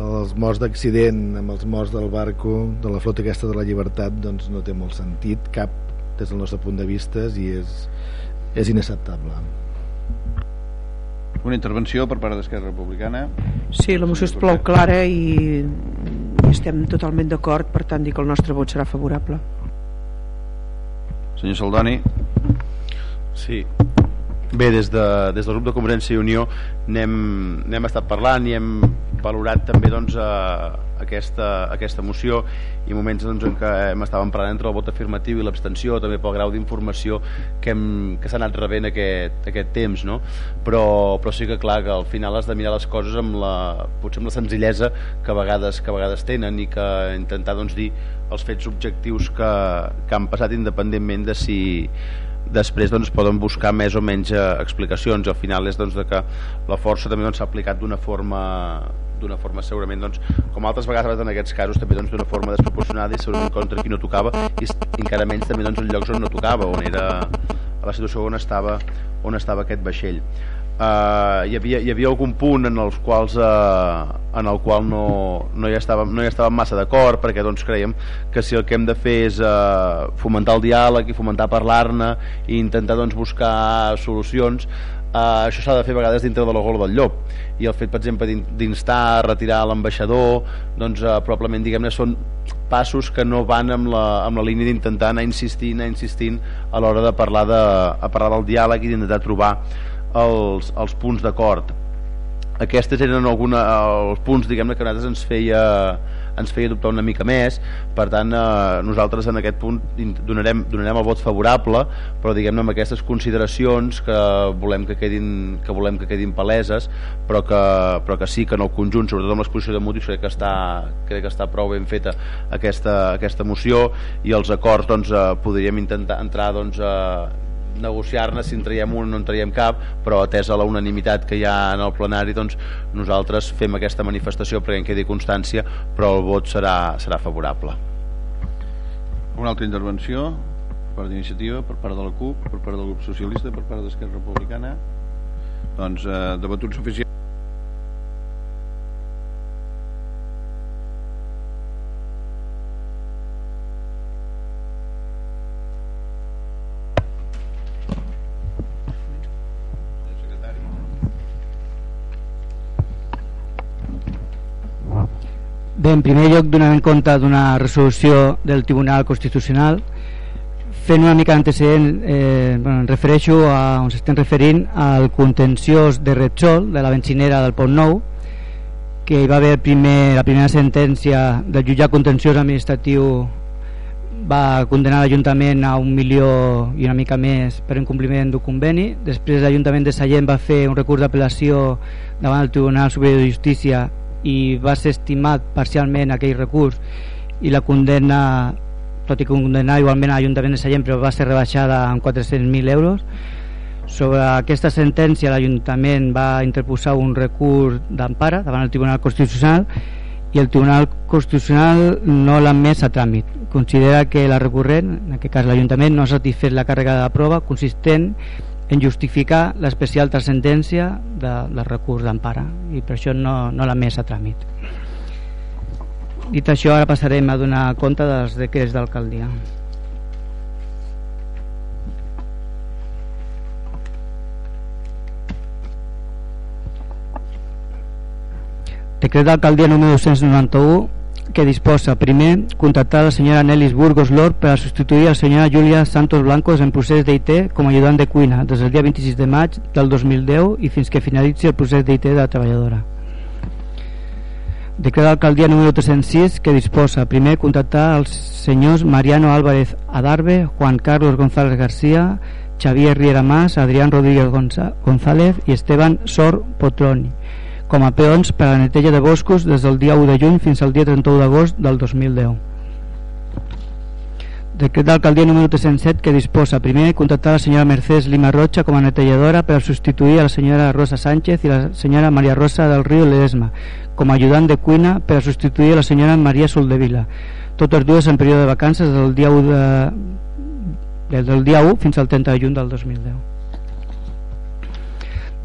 Speaker 5: els morts d'accident amb els morts del barco de la flota aquesta de la llibertat doncs no té molt sentit cap des del nostre punt de vista i és, és inacceptable
Speaker 2: una intervenció per part d'Esquerra Republicana.
Speaker 8: Sí, la moció és prou clara i, i estem totalment d'acord, per tant dic que el nostre vot serà favorable.
Speaker 2: Senyor Saldani.
Speaker 7: Sí, Bé, des, de, des del grup de Conferència i Unió n'hem estat parlant i hem valorat també doncs, eh, aquesta, aquesta moció i moments doncs, en què hem estàvem parlant entre el vot afirmatiu i l'abstenció, també pel grau d'informació que, que s'ha anat rebent aquest, aquest temps, no? però, però sí que clar que al final has de mirar les coses amb la, potser amb la senzillesa que a vegades, que a vegades tenen i que intentar doncs, dir els fets objectius que, que han passat independentment de si després doncs, poden buscar més o menys eh, explicacions al final és doncs, de que la força també doncs, s'ha doncs, aplicat d'una forma d'una forma segurament doncs, com altres vegades en aquests casos també doncs, d'una forma desproporcionada i segurament contra qui no tocava i encara menys també doncs, en llocs on no tocava on era a la situació on estava on estava aquest vaixell. Uh, hi, havia, hi havia algun punt en els quals uh, en el qual no, no hi estàvem, no hi estàvem massa d'acord perquè doncs creiem que si el que hem de fer és uh, fomentar el diàleg i fomentar parlar-ne i intentar doncs, buscar solucions uh, això s'ha de fer a vegades dintre de la gola del llop. I el fet per exemple d'instar a retirar l'ambaixador doncs uh, probablement diguem-ne són passos que no van amb la, amb la línia d'intentar anar insistint, anar insistint a l'hora de parlar de, a parlar del diàleg i d'intentar trobar els, els punts d'acord. Aquestes eren alguna, els punts diguem-ne que a nosaltres ens feia ens feia dubtar una mica més. Per tant eh, nosaltres en aquest punt donarem, donarem el vot favorable però diguem-ne amb aquestes consideracions que volem que quedin, que volem que quedin paleses però que, però que sí que en el conjunt sobretot amb l'exposició de motius crec que està, crec que està prou ben feta aquesta, aquesta moció i els acords doncs, eh, podríem intentar entrar doncs, eh, negociar-ne si en traiem un o no en traiem cap però atesa la unanimitat que hi ha en el plenari doncs nosaltres fem aquesta manifestació perquè en quedi constància però el vot serà, serà favorable.
Speaker 2: Una altra intervenció per part d'iniciativa, per part de la CUP per part del grup socialista, per part d'Esquerra Republicana. Doncs eh, debatut suficient
Speaker 1: Bé, en primer lloc donant en compte d'una resolució del Tribunal Constitucional fent una mica d'antecedent eh, bueno, em refereixo a on s'estem referint al contenciós de Repsol de la bencinera del Pont Nou que hi va haver primer, la primera sentència del jutjat contenciós administratiu va condenar l'Ajuntament a un milió i una mica més per incompliment d'un conveni. Després l'Ajuntament de Sallent va fer un recurs d'apel·lació davant del Tribunal Superior de Justícia i va ser estimat parcialment aquell recurs i la condemna tot i que condenar igualment a l'Ajuntament de Sallent però va ser rebaixada en 400.000 euros. Sobre aquesta sentència l'Ajuntament va interposar un recurs d'empara davant el Tribunal Constitucional i el Tribunal Constitucional no l'ha més a tràmit. Considera que la recurrent, en aquest cas l'Ajuntament no ha satisfet la càrrega de la prova consistent en justificar l'especial transcendència de, del recurs d'empara. I per això no, no l'ha més a tràmit. Dit això ara passarem a donar compte dels decrets d'alcaldia. Decret d'alcaldia número 291 que disposa, primer, contractar a la senyora Nelis Burgos Lord per a substituir la senyora Júlia Santos Blancos en procés d'IT com a ajudant de cuina des del dia 26 de maig del 2010 i fins que finalitzi el procés d'IT de la treballadora. Decret d'alcaldia número 306 que disposa, primer, contractar als senyors Mariano Álvarez Adarve, Juan Carlos González García, Xavier Riera Mas, Adrián Rodríguez González i Esteban Sor Potroni com a peons per a la neteja de boscos des del dia 1 de juny fins al dia 31 d'agost del 2010. Decret d'alcaldia número 307 que disposa primer contractar la senyora Mercedes Lima Rocha com a netejadora per substituir a la senyora Rosa Sánchez i la senyora Maria Rosa del Riu Ledesma com a ajudant de cuina per substituir a la senyora Maria Soldevila totes dues en període de vacances del dia 1 de, del dia 1 fins al 30 de juny del 2010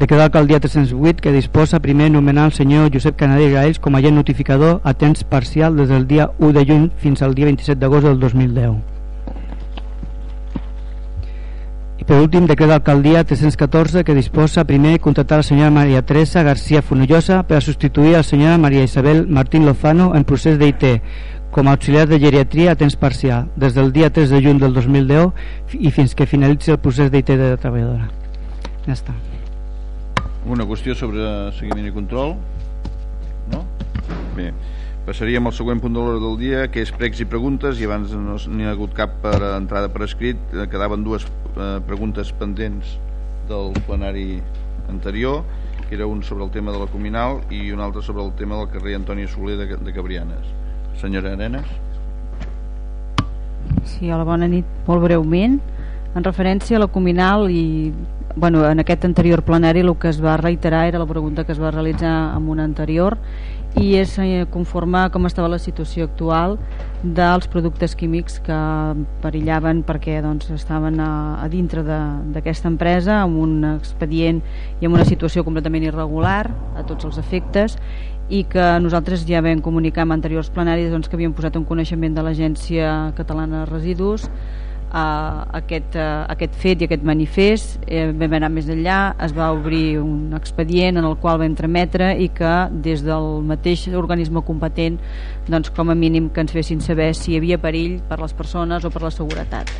Speaker 1: Decret d'alcaldia 308 que disposa primer nomenar el senyor Josep Canadell Gaells com a agent notificador a temps parcial des del dia 1 de juny fins al dia 27 d'agost del 2010. I per últim, decret d'alcaldia 314 que disposa primer contractar la senyora Maria Teresa García Funollosa per a substituir a la senyora Maria Isabel Martín Lozano en procés d'IT com a auxiliar de geriatria a temps parcial des del dia 3 de juny del 2010 i fins que finalitzi el procés d'IT de la treballadora. Ja està.
Speaker 2: Una qüestió sobre seguiment i control? No? Bé, passaríem al següent punt de l'hora del dia, que és pregs i preguntes, i abans no n'hi ha hagut cap per entrada per escrit, eh, quedaven dues eh, preguntes pendents del plenari anterior, que era un sobre el tema de la Cominal i un altre sobre el tema del carrer Antoni Soler de, de Cabrianes. Senyora Arenas?
Speaker 9: Sí, hola, bona nit. Molt breument,
Speaker 10: En referència a la Cominal i bueno, en aquest anterior plenari el que es va reiterar era la pregunta que es va realitzar en un anterior i és eh, conformar com estava la situació actual dels productes químics que perillaven perquè doncs, estaven a, a dintre d'aquesta empresa amb un expedient i amb una situació completament irregular a tots els efectes i que nosaltres ja vam comunicar en anteriors plenaris doncs, que havíem posat un coneixement de l'Agència Catalana de Residus a aquest, a aquest fet i aquest manifest. Eh, vam anar més enllà es va obrir un expedient en el qual vam trametre i que des del mateix organisme competent doncs com a mínim que ens fessin saber si hi havia perill per les persones o per la seguretat.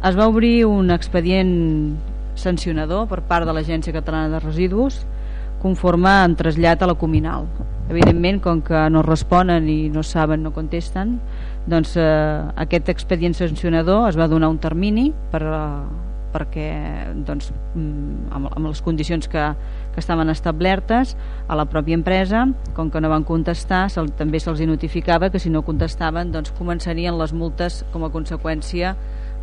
Speaker 10: Es va obrir un expedient sancionador per part de l'Agència Catalana de Residus conforme en trasllat a la Cominal. Evidentment com que no responen i no saben, no contesten doncs eh, aquest expedient sancionador es va donar un termini per, eh, perquè doncs, mm, amb, amb les condicions que, que estaven establertes a la pròpia empresa, com que no van contestar se, també se'ls notificava que si no contestaven doncs començarien les multes com a conseqüència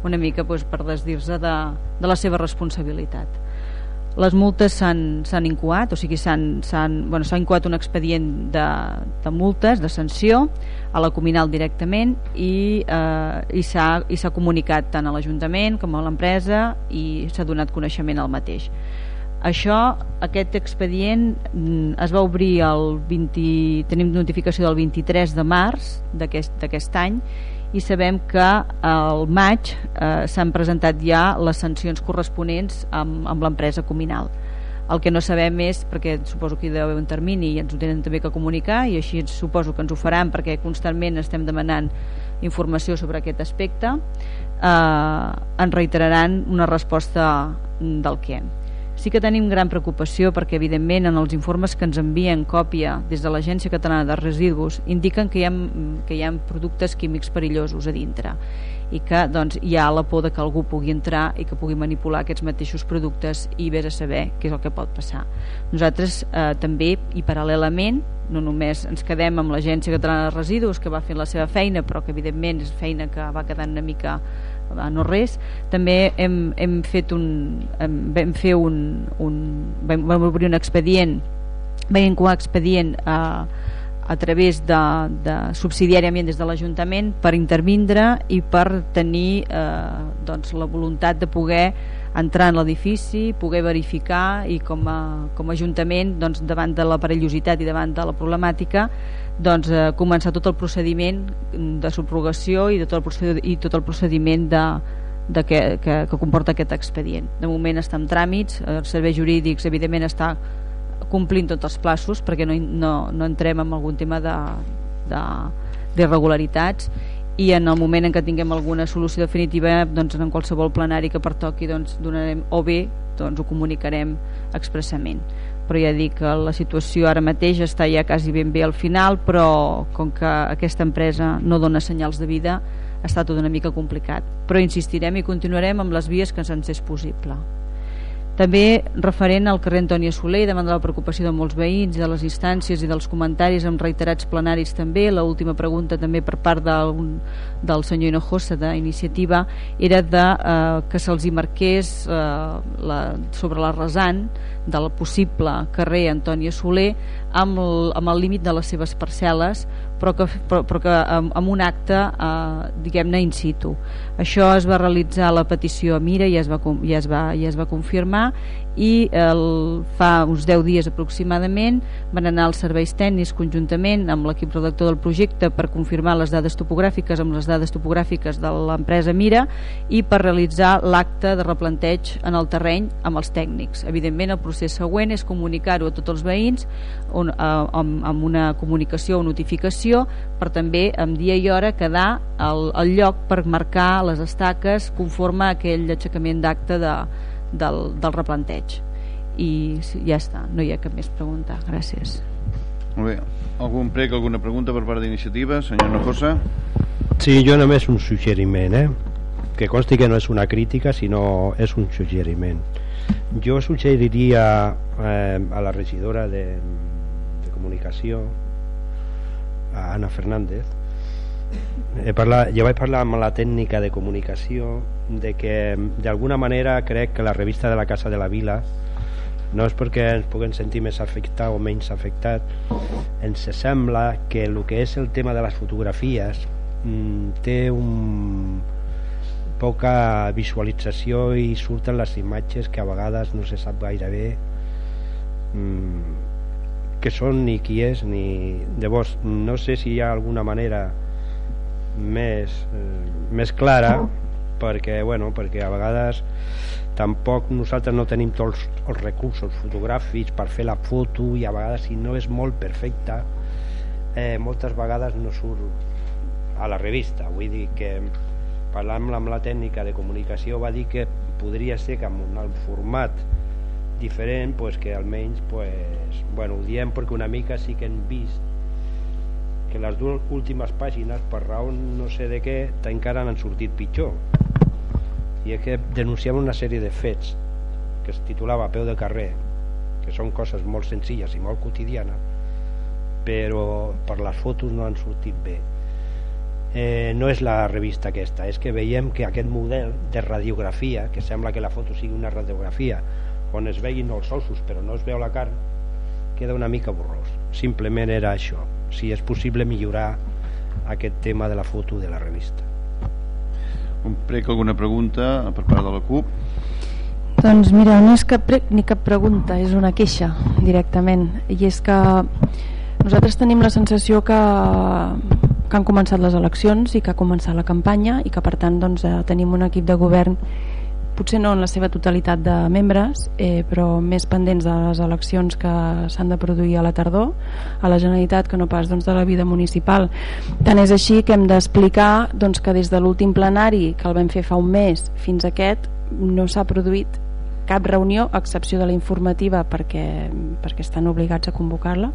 Speaker 10: una mica doncs, per desdir-se de, de la seva responsabilitat les multes s'han incoat, o sigui s'ha bueno, incoat un expedient de, de multes, de sanció, a la Cominal directament i, eh, i s'ha comunicat tant a l'Ajuntament com a l'empresa i s'ha donat coneixement al mateix. Això, aquest expedient mm, es va obrir el 20, tenim notificació del 23 de març d'aquest any i sabem que al maig eh, s'han presentat ja les sancions corresponents amb, amb l'empresa Cominal. El que no sabem és, perquè suposo que hi deu haver un termini i ens ho tenen també que comunicar i així suposo que ens ho faran perquè constantment estem demanant informació sobre aquest aspecte eh, ens reiteraran una resposta del què sí que tenim gran preocupació perquè evidentment en els informes que ens envien còpia des de l'Agència Catalana de Residus indiquen que hi ha, que hi ha productes químics perillosos a dintre i que doncs, hi ha la por de que algú pugui entrar i que pugui manipular aquests mateixos productes i vés a saber què és el que pot passar. Nosaltres eh, també i paral·lelament no només ens quedem amb l'Agència Catalana de Residus que va fer la seva feina però que evidentment és feina que va quedant una mica no res. També hem, hem fet un hem, vam fer un, un vam, vam obrir un expedient vam incoar expedient a, a través de, de subsidiàriament des de l'Ajuntament per intervindre i per tenir eh, doncs, la voluntat de poder entrar en l'edifici, poder verificar i com a, com a Ajuntament doncs, davant de la perillositat i davant de la problemàtica doncs, eh, començar tot el procediment de subrogació i, de tot el procediment, i tot el procediment de, de que, que, que comporta aquest expedient. De moment està en tràmits, els serveis jurídics evidentment està complint tots els plaços perquè no, no, no entrem en algun tema d'irregularitats i en el moment en què tinguem alguna solució definitiva doncs en qualsevol plenari que pertoqui doncs donarem o bé doncs ho comunicarem expressament. Però ja dic que la situació ara mateix està ja quasi ben bé al final però com que aquesta empresa no dona senyals de vida està tot una mica complicat. Però insistirem i continuarem amb les vies que ens és possible també referent al carrer Antònia Soler davant de la preocupació de molts veïns de les instàncies i dels comentaris amb reiterats plenaris també, la última pregunta també per part del, del senyor Hinojosa d'iniciativa era de eh, que se'ls hi marqués eh, la, sobre la rasant del possible carrer Antònia Soler amb el, amb el límit de les seves parcel·les però que, però, però que amb, amb un acte eh, diguem-ne in situ. Això es va realitzar la petició a Mira i es va, ja es va, ja es va confirmar i el, fa uns 10 dies aproximadament van anar als serveis tècnics conjuntament amb l'equip redactor del projecte per confirmar les dades topogràfiques amb les dades topogràfiques de l'empresa Mira i per realitzar l'acte de replanteig en el terreny amb els tècnics. Evidentment el procés següent és comunicar-ho a tots els veïns on, eh, amb, amb una comunicació o notificació per també amb dia i hora quedar al, al lloc per marcar les estaques conforme a aquell aixecament d'acte de, del, del replanteig. I ja està, no hi ha cap més pregunta. Gràcies.
Speaker 2: Molt bé, algun prec, alguna pregunta per part d'iniciativa senyor Nojosa?
Speaker 3: Sí, jo només un suggeriment eh? que consti que no és una crítica sinó és un suggeriment. Jo suggeriria eh, a la regidora de, de comunicació a Ana Fernández. He parlat, jo vaig parlar amb la tècnica de comunicació de que d'alguna manera crec que la revista de la Casa de la Vila no és perquè ens puguem sentir més afectat o menys afectat ens sembla que el que és el tema de les fotografies mm, té un poca visualització i surten les imatges que a vegades no se sap gaire bé mm, que són ni qui és ni... llavors no sé si hi ha alguna manera més, eh, més clara perquè, bueno, perquè a vegades tampoc nosaltres no tenim tots els recursos fotogràfics per fer la foto i a vegades si no és molt perfecta eh, moltes vegades no surt a la revista. Vull dir que parlant amb la tècnica de comunicació va dir que podria ser que amb un format diferent pues, que almenys pues, bueno, ho diem perquè una mica sí que hem vist que les dues últimes pàgines per raó no sé de què encara han sortit pitjor. I és que denunciava una sèrie de fets que es titulava peu de carrer que són coses molt senzilles i molt quotidianes però per les fotos no han sortit bé. Eh, no és la revista aquesta és que veiem que aquest model de radiografia que sembla que la foto sigui una radiografia on es veguin els ossos però no es veu la carn queda una mica borrós. Simplement era això si és possible millorar aquest tema de la foto de la revista
Speaker 2: Prec alguna pregunta per part de la CUP?
Speaker 4: Doncs mira, no és cap prec ni cap pregunta, és una queixa directament. I és que nosaltres tenim la sensació que, que han començat les eleccions i que ha començat la campanya i que per tant doncs, eh, tenim un equip de govern potser no en la seva totalitat de membres, eh, però més pendents de les eleccions que s'han de produir a la tardor a la Generalitat que no pas doncs, de la vida municipal. Tant és així que hem d'explicar doncs, que des de l'últim plenari, que el vam fer fa un mes, fins aquest, no s'ha produït cap reunió, a excepció de la informativa perquè, perquè estan obligats a convocar-la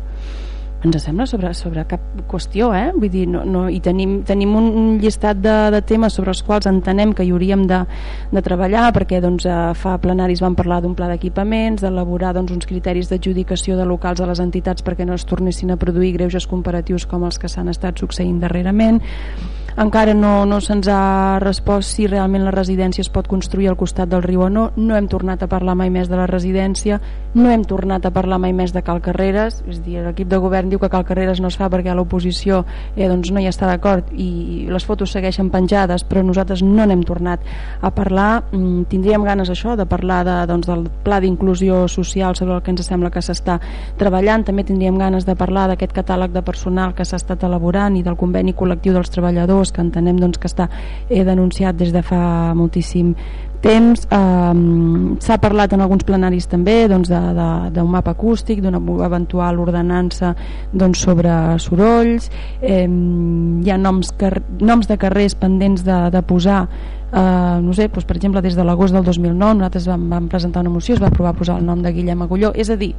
Speaker 4: ens sembla sobre, sobre cap qüestió eh? Vull dir, no, no, i tenim, tenim un llistat de, de temes sobre els quals entenem que hi hauríem de, de treballar perquè doncs, eh, fa plenaris van parlar d'un pla d'equipaments d'elaborar doncs, uns criteris d'adjudicació de locals a les entitats perquè no es tornessin a produir greuges comparatius com els que s'han estat succeint darrerament encara no, no se'ns ha respost si realment la residència es pot construir al costat del riu o no, no hem tornat a parlar mai més de la residència, no hem tornat a parlar mai més de Cal Carreres, és dir, l'equip de govern diu que Cal Carreres no es fa perquè l'oposició eh, doncs no hi està d'acord i les fotos segueixen penjades, però nosaltres no n'hem tornat a parlar, mm, tindríem ganes això, de parlar de, doncs, del pla d'inclusió social sobre el que ens sembla que s'està treballant, també tindríem ganes de parlar d'aquest catàleg de personal que s'ha estat elaborant i del conveni col·lectiu dels treballadors sectors que entenem doncs, que està eh, denunciat des de fa moltíssim temps. Eh, s'ha parlat en alguns plenaris també doncs, d'un de, mapa acústic d'una eventual ordenança doncs, sobre sorolls. Eh, hi ha noms, noms de carrers pendents de, de posar Uh, no sé, doncs, per exemple des de l'agost del 2009 nosaltres vam, vam presentar una moció es va aprovar posar el nom de Guillem Agulló. És a dir,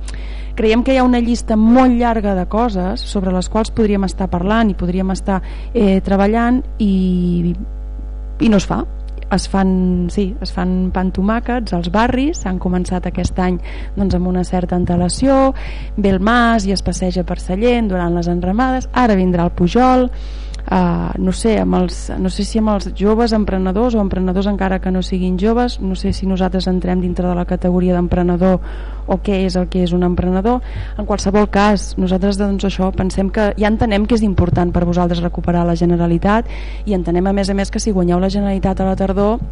Speaker 4: creiem que hi ha una llista molt llarga de coses sobre les quals podríem estar parlant i podríem estar eh, treballant i, i no es fa. Es fan, sí, es fan pantomàquets als barris, s'han començat aquest any doncs, amb una certa antelació ve el Mas i es passeja per Sallent durant les enramades, ara vindrà el Pujol Uh, no sé, amb els, no sé si amb els joves emprenedors o emprenedors encara que no siguin joves no sé si nosaltres entrem dintre de la categoria d'emprenedor o què és el que és un emprenedor. En qualsevol cas, nosaltres doncs això pensem que ja entenem que és important per vosaltres recuperar la Generalitat i entenem a més a més que si guanyeu la Generalitat a la tardor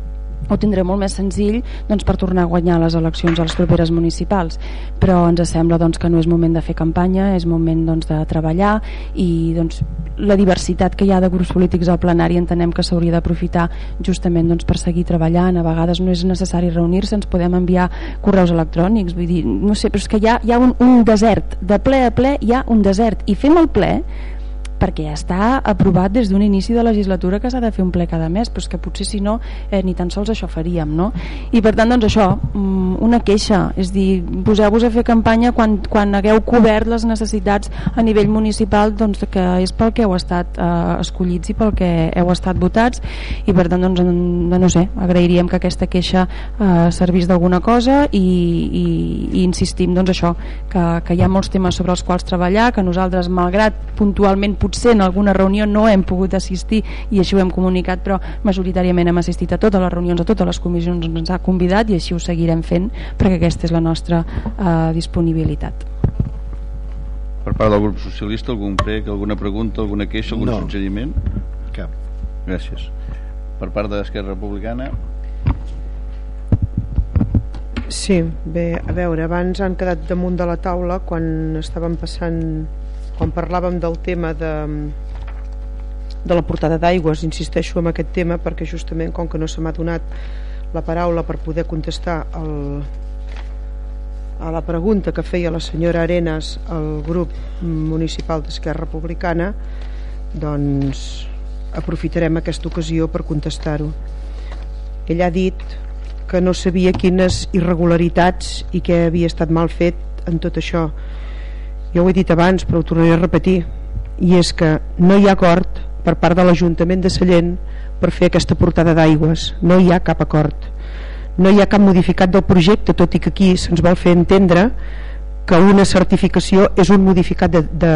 Speaker 4: ho tindré molt més senzill doncs, per tornar a guanyar les eleccions a les properes municipals. Però ens sembla doncs, que no és moment de fer campanya és moment doncs, de treballar i doncs, la diversitat que hi ha de grups polítics al plenari entenem que s'hauria d'aprofitar justament doncs, per seguir treballant. A vegades no és necessari reunir-se ens podem enviar correus electrònics vull dir, no sé, però és que hi ha, hi ha un, un desert. De ple a ple hi ha un desert. I fem el ple perquè està aprovat des d'un inici de legislatura que s'ha de fer un ple cada mes, però que potser si no eh, ni tan sols això faríem, no? I per tant, doncs això, mm, una queixa, és dir, poseu-vos a fer campanya quan, quan hagueu cobert les necessitats a nivell municipal doncs, que és pel que heu estat eh, escollits i pel que heu estat votats i per tant, doncs, no sé, agrairíem que aquesta queixa eh, servís d'alguna cosa i, i, i insistim doncs això, que, que hi ha molts temes sobre els quals treballar, que nosaltres, malgrat puntualment potser potser en alguna reunió no hem pogut assistir i així ho hem comunicat però majoritàriament hem assistit a totes les reunions a totes les comissions ens ha convidat i així ho seguirem fent perquè aquesta és la nostra eh, disponibilitat
Speaker 2: per part del grup socialista algun prec, alguna pregunta, alguna queixa algun
Speaker 5: no.
Speaker 2: suggeriment?
Speaker 5: cap
Speaker 2: gràcies per part de l'Esquerra Republicana
Speaker 8: Sí, bé, a veure, abans han quedat damunt de la taula quan estàvem passant quan parlàvem del tema de de la portada d'aigües, insisteixo en aquest tema perquè justament com que no se m'ha donat la paraula per poder contestar el, a la pregunta que feia la senyora Arenas al grup municipal d'Esquerra Republicana doncs aprofitarem aquesta ocasió per contestar-ho. Ell ha dit que no sabia quines irregularitats i què havia estat mal fet en tot això jo ho he dit abans però ho tornaré a repetir. I és que no hi ha acord per part de l'Ajuntament de Sallent per fer aquesta portada d'aigües. No hi ha cap acord. No hi ha cap modificat del projecte tot i que aquí se'ns vol fer entendre que una certificació és un modificat de, de,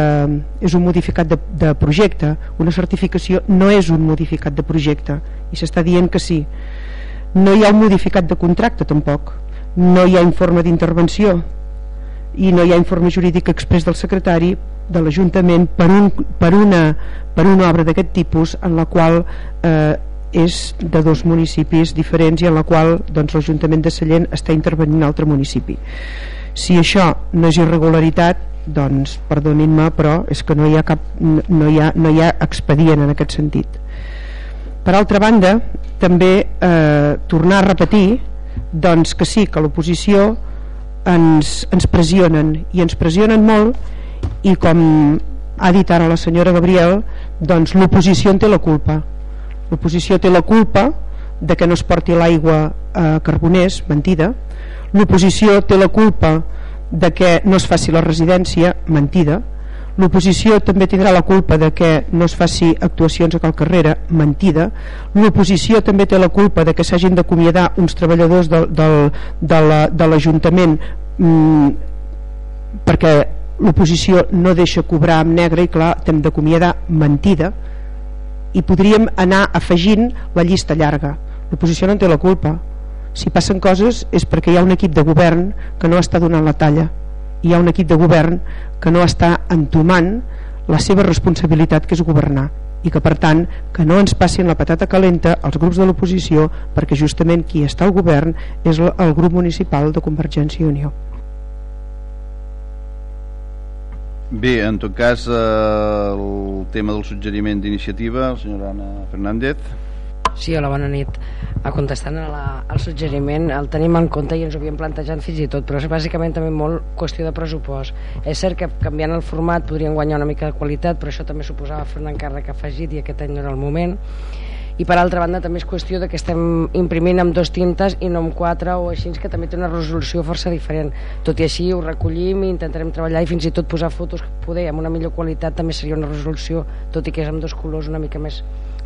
Speaker 8: és un modificat de, de projecte. Una certificació no és un modificat de projecte. I s'està dient que sí. No hi ha un modificat de contracte tampoc. No hi ha informe d'intervenció i no hi ha informe jurídic express del secretari de l'Ajuntament per, un, per, una, per una obra d'aquest tipus en la qual eh, és de dos municipis diferents i en la qual doncs, l'Ajuntament de Sallent està intervenint un altre municipi. Si això no és irregularitat doncs perdonin-me però és que no hi ha cap no hi ha, no hi ha expedient en aquest sentit. Per altra banda també eh, tornar a repetir doncs que sí, que l'oposició ens, ens pressionen i ens pressionen molt i com ha dit ara la senyora Gabriel doncs l'oposició en té la culpa. L'oposició té la culpa de que no es porti l'aigua a Carboners, mentida. L'oposició té la culpa de que no es faci la residència, mentida l'oposició també tindrà la culpa de que no es faci actuacions a Cal Carrera, mentida. L'oposició també té la culpa de que s'hagin d'acomiadar uns treballadors del, del, de l'Ajuntament mmm, perquè l'oposició no deixa cobrar amb negre i clar, t'hem d'acomiadar. Mentida. I podríem anar afegint la llista llarga. L'oposició no en té la culpa. Si passen coses és perquè hi ha un equip de govern que no està donant la talla hi ha un equip de govern que no està entomant la seva responsabilitat que és governar i que per tant que no ens passin la patata calenta als grups de l'oposició perquè justament qui està al govern és el grup municipal de Convergència i Unió.
Speaker 2: Bé, en tot cas eh, el tema del suggeriment d'iniciativa la senyora Anna Fernández
Speaker 9: Sí, hola, bona nit. A contestant a la, al suggeriment, el tenim en compte i ens ho havíem plantejat fins i tot, però és bàsicament també molt qüestió de pressupost. És cert que canviant el format podrien guanyar una mica de qualitat, però això també suposava fer un encàrrec afegit i aquest any no era el moment. I per altra banda també és qüestió de que estem imprimint amb dos tintes i no amb quatre o així, que també té una resolució força diferent. Tot i així ho recollim i intentarem treballar i fins i tot posar fotos que poder amb una millor qualitat també seria una resolució, tot i que és amb dos colors una mica més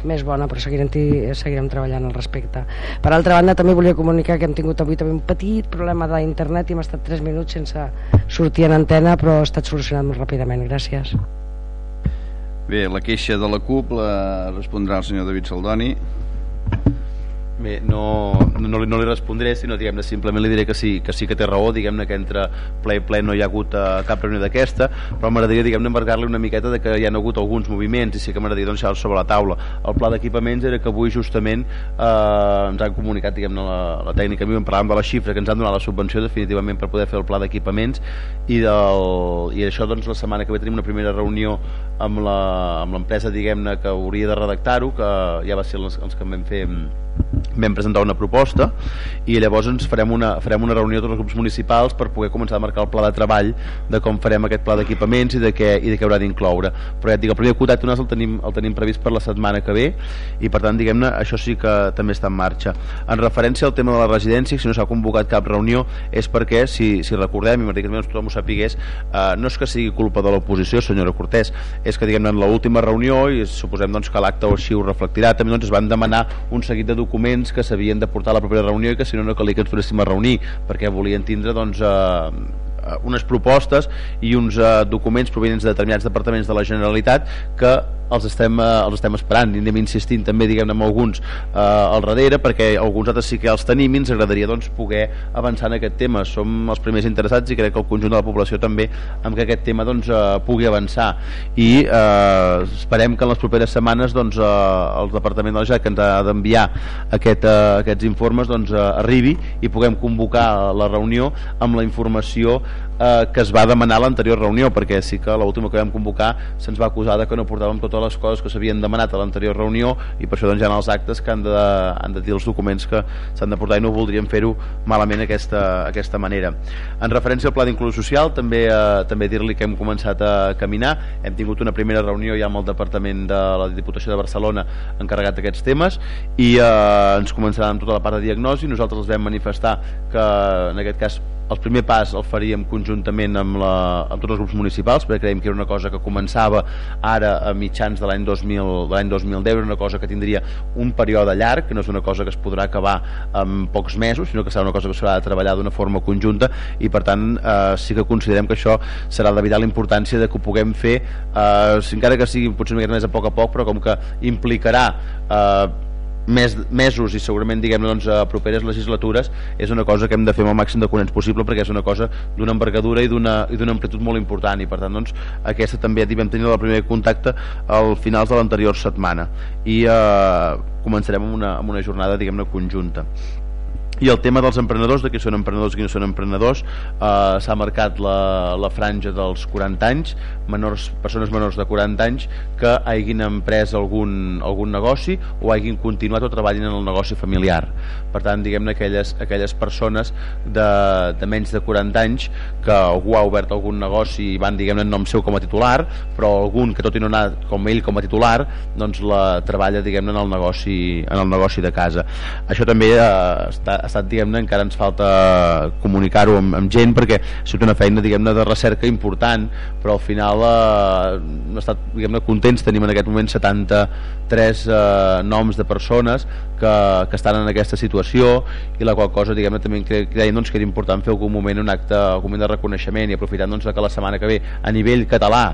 Speaker 9: més bona, però seguirem, seguirem treballant al respecte. Per altra banda, també volia comunicar que hem tingut avui també un petit problema d'internet i hem estat 3 minuts sense sortir en antena, però ha estat solucionat molt ràpidament. Gràcies.
Speaker 2: Bé, la queixa de la CUP la respondrà el senyor David Saldoni.
Speaker 7: Bé, no, no, no li respondré, sinó diguem-ne simplement li diré que sí, que sí que té raó, diguem-ne que entre ple i ple no hi ha hagut uh, cap reunió d'aquesta, però m'agradaria diguem-ne embargar-li una miqueta de que hi ha hagut alguns moviments i sí que m'agradaria doncs, sobre la taula. El pla d'equipaments era que avui justament eh, ens han comunicat diguem-ne la, la tècnica, em parlàvem de la xifra que ens han donat la subvenció definitivament per poder fer el pla d'equipaments i, del, i això doncs la setmana que ve tenim una primera reunió amb l'empresa diguem-ne que hauria de redactar-ho, que ja va ser els, els que vam fer vam presentar una proposta i llavors ens farem una, farem una reunió tots els grups municipals per poder començar a marcar el pla de treball de com farem aquest pla d'equipaments i de què, i de què haurà d'incloure. Però ja et dic, el primer contacte el tenim, el tenim previst per la setmana que ve i per tant diguem-ne això sí que també està en marxa. En referència al tema de la residència si no s'ha convocat cap reunió és perquè si, si recordem i m'agradaria que tothom ho sapigués eh, no és que sigui culpa de l'oposició senyora Cortés, és que diguem-ne en l'última reunió i suposem doncs, que l'acte així ho reflectirà també doncs, es van demanar un seguit de documents que s'havien de portar a la propera reunió i que si no no calia que ens tornéssim a reunir perquè volien tindre doncs, eh, unes propostes i uns uh, documents provenents de determinats departaments de la Generalitat que els estem, eh, els estem esperant. I anem insistint també diguem amb alguns eh, al darrere perquè alguns altres sí que els tenim i ens agradaria doncs, poder avançar en aquest tema. Som els primers interessats i crec que el conjunt de la població també amb que aquest tema doncs, eh, pugui avançar. I eh, esperem que en les properes setmanes doncs, eh, el Departament de la Generalitat que ens ha d'enviar aquest, eh, aquests informes doncs, eh, arribi i puguem convocar la reunió amb la informació eh, que es va demanar a l'anterior reunió perquè sí que l'última que vam convocar se'ns va acusar de que no portàvem totes les coses que s'havien demanat a l'anterior reunió i per això doncs, hi ha els actes que han de, han de dir els documents que s'han de portar i no voldríem fer-ho malament aquesta, aquesta manera. En referència al pla d'inclusió social també, eh, també dir-li que hem començat a caminar. Hem tingut una primera reunió ja amb el Departament de la Diputació de Barcelona encarregat d'aquests temes i eh, ens començarà amb tota la part de diagnosi. Nosaltres els vam manifestar que en aquest cas el primer pas el faríem conjuntament amb, la, amb tots els grups municipals perquè creiem que era una cosa que començava ara a mitjans de l'any 2010 era una cosa que tindria un període llarg que no és una cosa que es podrà acabar en pocs mesos sinó que serà una cosa que s'haurà de treballar d'una forma conjunta i per tant eh, sí que considerem que això serà de vital importància de que ho puguem fer eh, encara que sigui potser més a poc a poc però com que implicarà eh, més, mesos i segurament diguem doncs, a properes legislatures és una cosa que hem de fer amb el màxim de conens possible perquè és una cosa d'una envergadura i d'una amplitud molt important. I per tant doncs, aquesta també vam tenir el primer contacte al finals de l'anterior setmana. I eh, començarem amb una, amb una jornada diguem-ne conjunta i el tema dels emprenedors, de qui són emprenedors i qui no són emprenedors eh, s'ha marcat la, la franja dels 40 anys menors, persones menors de 40 anys que hagin emprès algun, algun negoci o hagin continuat o treballin en el negoci familiar per tant diguem-ne aquelles, aquelles persones de, de menys de 40 anys que algú ha obert algun negoci i van diguem-ne en nom seu com a titular però algun que tot i no anar com ell com a titular doncs la treballa diguem-ne en el negoci en el negoci de casa. Això també eh, està, estat, diguem-ne, encara ens falta comunicar-ho amb, amb gent perquè ha sigut una feina, diguem-ne, de recerca important, però al final eh, hem estat, diguem-ne, contents, tenim en aquest moment 73 eh, noms de persones que, que estan en aquesta situació i la qual cosa, diguem-ne, també creiem doncs, que era important fer algun moment un acte, algun moment de reconeixement i aprofitant doncs, que la setmana que ve a nivell català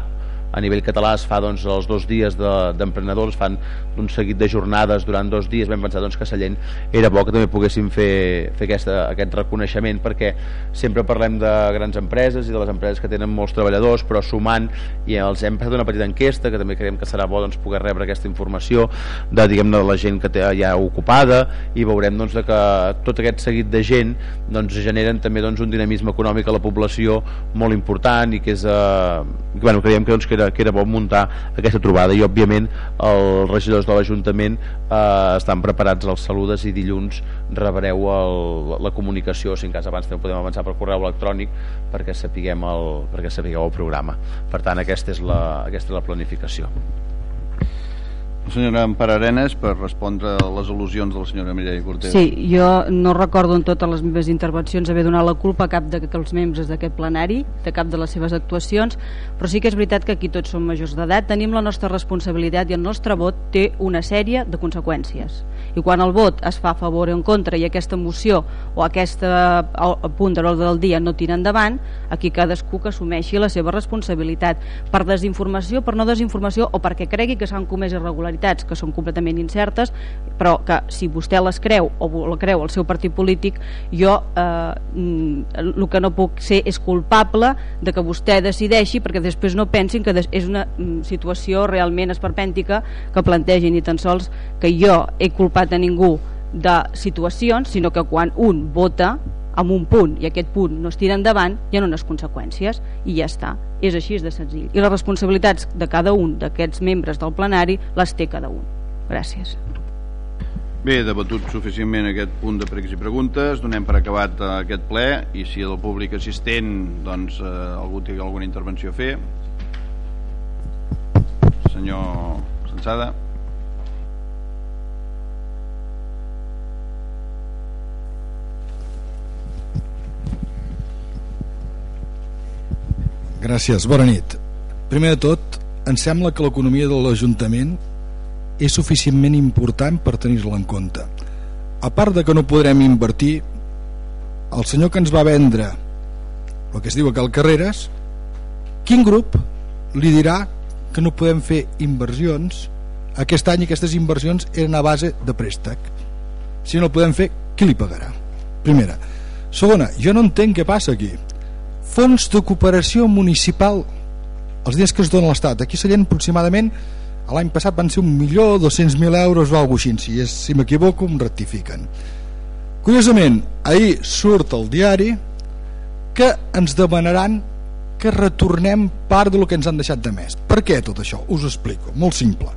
Speaker 7: a nivell català es fa doncs, els dos dies d'emprenedors, de, fan un seguit de jornades durant dos dies, vam pensar doncs, que Sallent era bo que també poguéssim fer, fer aquesta, aquest reconeixement perquè sempre parlem de grans empreses i de les empreses que tenen molts treballadors però sumant i els hem fet una petita enquesta que també creiem que serà bo doncs, poder rebre aquesta informació de, diguem de la gent que té ja ocupada i veurem doncs, que tot aquest seguit de gent doncs, generen també doncs, un dinamisme econòmic a la població molt important i que és eh, bueno, creiem que, doncs, que, era, que era bo muntar aquesta trobada. I òbviament els regidors de l'Ajuntament eh, estan preparats als saludes i dilluns rebreu el, la comunicació si en cas abans també podem avançar per correu electrònic perquè sapiguem el, perquè sapigueu el programa. Per tant aquesta és la, aquesta és la planificació.
Speaker 2: la senyora Ampar Arenas per respondre a les al·lusions de la senyora Mireia Cortés.
Speaker 10: Sí, jo no recordo en totes les meves intervencions haver donat la culpa a cap dels membres d'aquest plenari, de cap de les seves actuacions, però sí que és veritat que aquí tots som majors d'edat, tenim la nostra responsabilitat i el nostre vot té una sèrie de conseqüències. I quan el vot es fa a favor o en contra i aquesta moció o aquesta punt de l'ordre del dia no tira endavant, aquí cadascú que assumeixi la seva responsabilitat per desinformació, per no desinformació o perquè cregui que s'han comès irregularitats realitats que són completament incertes però que si vostè les creu o la creu el seu partit polític jo eh, mm, el que no puc ser és culpable de que vostè decideixi perquè després no pensin que és una mm, situació realment esperpèntica que plantegin ni tan sols que jo he culpat a ningú de situacions, sinó que quan un vota amb un punt i aquest punt no es tira endavant hi ha unes conseqüències i ja està. És així de senzill. I les responsabilitats de cada un d'aquests membres del plenari les té cada un. Gràcies.
Speaker 2: Bé, debatut suficientment aquest punt de pregs i preguntes, donem per acabat eh, aquest ple i si el públic assistent doncs, eh, algú té alguna intervenció a fer. Senyor Sensada
Speaker 11: Gràcies, bona nit. Primer de tot, em sembla que l'economia de l'Ajuntament és suficientment important per tenir-la en compte. A part de que no podrem invertir, el senyor que ens va vendre el que es diu a Cal Carreras quin grup li dirà que no podem fer inversions aquest any aquestes inversions eren a base de préstec si no podem fer, qui li pagarà? primera segona, jo no entenc què passa aquí fons de cooperació municipal els diners que es dona l'Estat. Aquí Sallent aproximadament l'any passat van ser un milió 200.000 euros o alguna cosa així si, si m'equivoco em rectifiquen. Curiosament ahir surt el diari que ens demanaran que retornem part del que ens han deixat de més. Per què tot això? us ho explico, molt simple.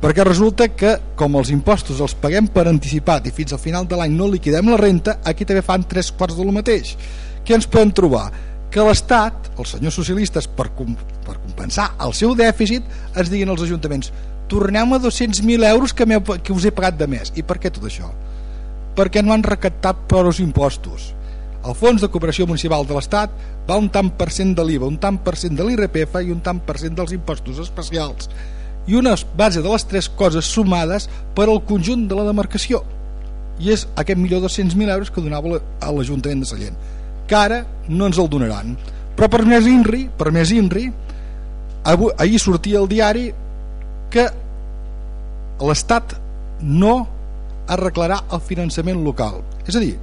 Speaker 11: Perquè resulta que com els impostos els paguem per anticipat i fins al final de l'any no liquidem la renta aquí també fan tres quarts de lo mateix. Què ens podem trobar? Que l'Estat, els senyors socialistes per, com, per compensar el seu dèficit ens diguin als ajuntaments torneu-me 200.000 euros que, que us he pagat de més. I per què tot això? perquè no han recaptat els impostos. El Fons de Cooperació Municipal de l'Estat va un tant per cent de l'IVA, un tant per cent de l'IRPF i un tant per cent dels impostos especials. I una base de les tres coses sumades per al conjunt de la demarcació. I és aquest milió 200.000 euros que donava a l'Ajuntament de Sallent que ara no ens el donaran. Però per més INRI, per més INRI ahir sortia el diari que l'Estat no arreglarà el finançament local. És a dir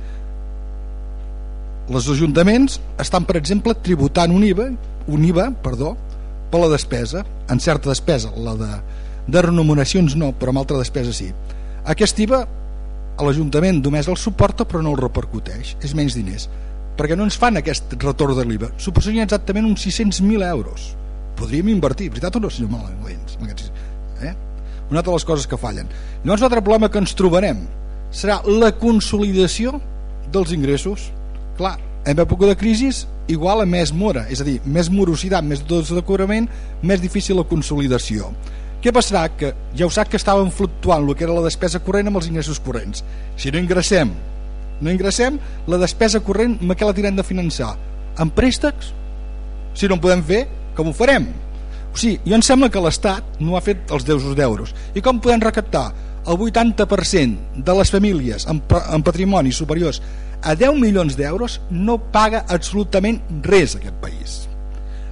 Speaker 11: els ajuntaments estan per exemple tributant un IVA, un IVA perdó, per la despesa en certa despesa la de, de remuneracions no, però en altra despesa sí. Aquest IVA l'Ajuntament només el suporta però no el repercuteix. És menys diners perquè no ens fan aquest retorn de l'IVA suposaria exactament uns 600.000 euros podríem invertir, veritat o no senyor Malengüens eh? una de les coses que fallen llavors l'altre problema que ens trobarem serà la consolidació dels ingressos clar, en època de crisi igual a més mora, és a dir, més morositat, més dos de cobrament, més difícil la consolidació. Què passarà? Que ja ho sap que estaven fluctuant el que era la despesa corrent amb els ingressos corrents. Si no ingressem, no ingressem, la despesa corrent amb què la tirem de finançar? Amb préstecs? Si no en podem fer, com ho farem? O sigui, jo em sembla que l'Estat no ha fet els deusos d'euros. I com podem recaptar? El 80% de les famílies amb, amb patrimoni superiors a 10 milions d'euros no paga absolutament res aquest país.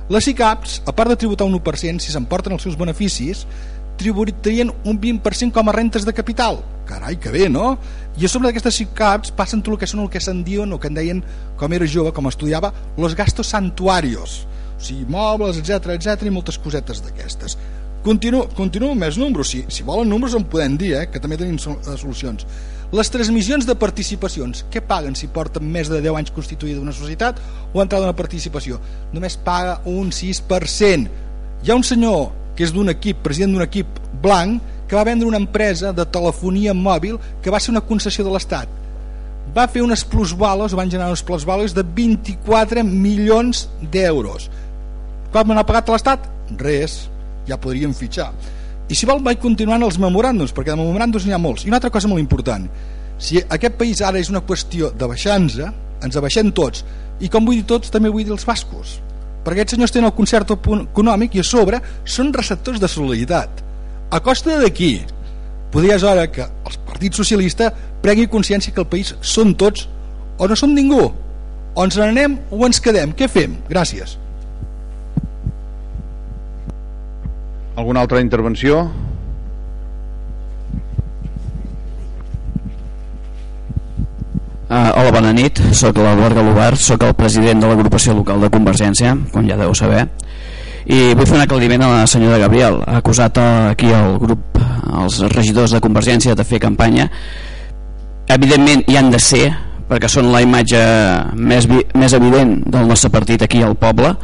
Speaker 11: Les ICAPs, a part de tributar un 1%, si s'emporten els seus beneficis, tributarien un 20% com a rentes de capital. Carai, que bé, no? I a sobre d'aquestes ICAPs passen tot el que són el que se'n diuen o que en deien, com era jove, com estudiava, los gastos santuarios. O sigui, mobles, etc etc i moltes cosetes d'aquestes. Continuo, continuo amb més números. Si, si volen números en podem dir, eh, que també tenim eh, solucions les transmissions de participacions, què paguen si porten més de 10 anys constituïda una societat o entrada una participació? Només paga un 6%. Hi ha un senyor que és d'un equip, president d'un equip blanc, que va vendre una empresa de telefonia mòbil que va ser una concessió de l'Estat. Va fer unes plusvales, van generar unes plusvales de 24 milions d'euros. Quan ha pagat l'Estat? Res, ja podríem fitxar i si vol vaig continuant els memoràndums perquè de memoràndums n'hi ha molts i una altra cosa molt important si aquest país ara és una qüestió de baixança ens abaixem tots i com vull dir tots també vull dir els bascos perquè aquests senyors tenen el concert econòmic i a sobre són receptors de solidaritat. A costa podria és hora que el Partit Socialista pregui consciència que el país són tots o no som ningú. O ens n'anem o ens quedem? Què fem? Gràcies.
Speaker 2: Alguna altra intervenció?
Speaker 12: Uh, hola, bona nit. Soc l'Eduard Galobert, soc el president de l'agrupació local de Convergència, com ja deu saber. I vull fer un aclariment a la senyora Gabriel. Ha acusat aquí el grup, els regidors de Convergència de fer campanya. Evidentment hi han de ser, perquè són la imatge més, més evident del nostre partit aquí al poble,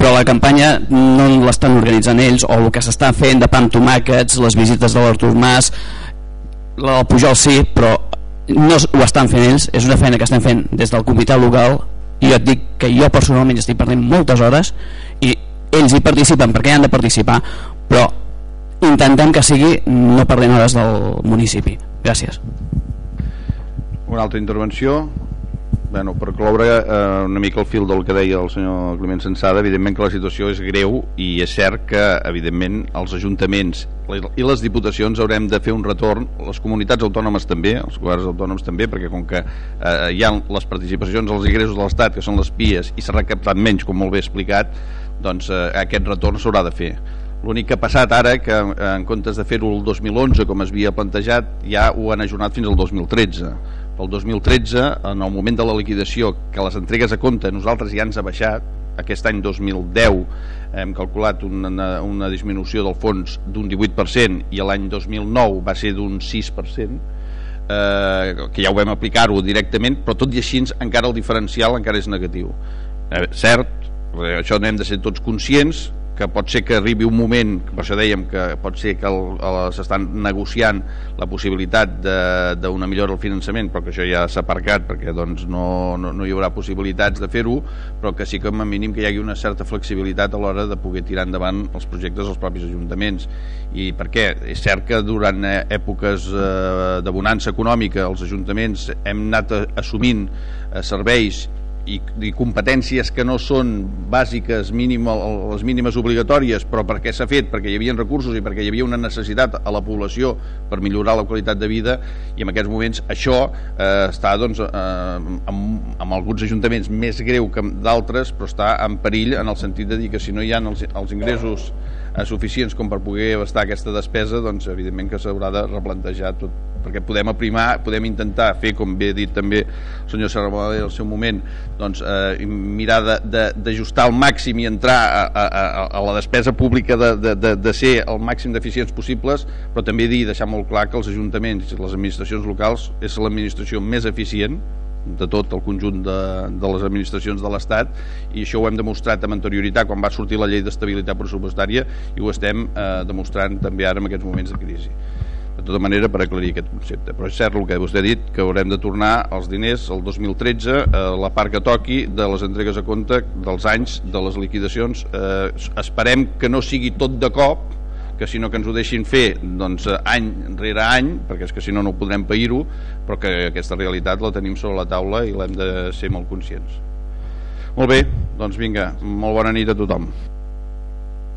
Speaker 12: però la campanya no l'estan organitzant ells o el que s'està fent de pa amb tomàquets les visites de l'Artur Mas la del Pujol sí però no ho estan fent ells és una feina que estem fent des del comitè local i jo et dic que jo personalment estic perdent moltes hores i ells hi participen perquè hi han de participar però intentem que sigui no perdent hores del municipi. Gràcies.
Speaker 2: Una altra intervenció bueno, per cloure eh, una mica el fil del que deia el senyor Climent Sensada, evidentment que la situació és greu i és cert que, evidentment, els ajuntaments i les diputacions haurem de fer un retorn, les comunitats autònomes també, els governs autònoms també, perquè com que eh, hi ha les participacions als ingressos de l'Estat, que són les PIEs, i s'ha recaptat menys, com molt bé explicat, doncs eh, aquest retorn s'haurà de fer. L'únic que ha passat ara, que eh, en comptes de fer-ho el 2011, com es havia plantejat, ja ho han ajornat fins al 2013 el 2013, en el moment de la liquidació, que les entregues a compte nosaltres ja ens ha baixat, aquest any 2010 hem calculat una, una disminució del fons d'un 18% i l'any 2009 va ser d'un 6%, eh, que ja ho vam aplicar-ho directament, però tot i així encara el diferencial encara és negatiu. Eh, cert, això n'hem de ser tots conscients, que pot ser que arribi un moment, per això dèiem que pot ser que s'estan negociant la possibilitat d'una millora del finançament, però que això ja s'ha aparcat perquè doncs, no, no, no hi haurà possibilitats de fer-ho, però que sí que a mínim que hi hagi una certa flexibilitat a l'hora de poder tirar endavant els projectes dels propis ajuntaments. I per què? És cert que durant eh, èpoques eh, de bonança econòmica els ajuntaments hem anat assumint eh, serveis i, i competències que no són bàsiques, mínim, les mínimes obligatòries, però perquè s'ha fet, perquè hi havia recursos i perquè hi havia una necessitat a la població per millorar la qualitat de vida i en aquests moments això eh, està doncs, eh, amb, amb alguns ajuntaments més greu que d'altres, però està en perill en el sentit de dir que si no hi ha els, els ingressos suficients com per poder abastar aquesta despesa, doncs evidentment que s'haurà de replantejar tot, perquè podem aprimar, podem intentar fer, com bé dit també el senyor Serramada en el seu moment, doncs eh, mirar d'ajustar al màxim i entrar a, a, a la despesa pública de, de, de, de ser el màxim d'eficients possibles, però també dir deixar molt clar que els ajuntaments i les administracions locals és l'administració més eficient de tot el conjunt de, de les administracions de l'Estat i això ho hem demostrat amb anterioritat quan va sortir la llei d'estabilitat pressupostària i ho estem eh, demostrant també ara en aquests moments de crisi. De tota manera per aclarir aquest concepte. Però és cert el que vostè ha dit que haurem de tornar els diners el 2013 eh, la part que toqui de les entregues a compte dels anys de les liquidacions. Eh, esperem que no sigui tot de cop que sinó que ens ho deixin fer doncs, any rere any, perquè és que si no no podrem pair-ho, però que aquesta realitat la tenim sobre la taula i l'hem de ser molt conscients. Molt bé, doncs vinga, molt bona nit a tothom.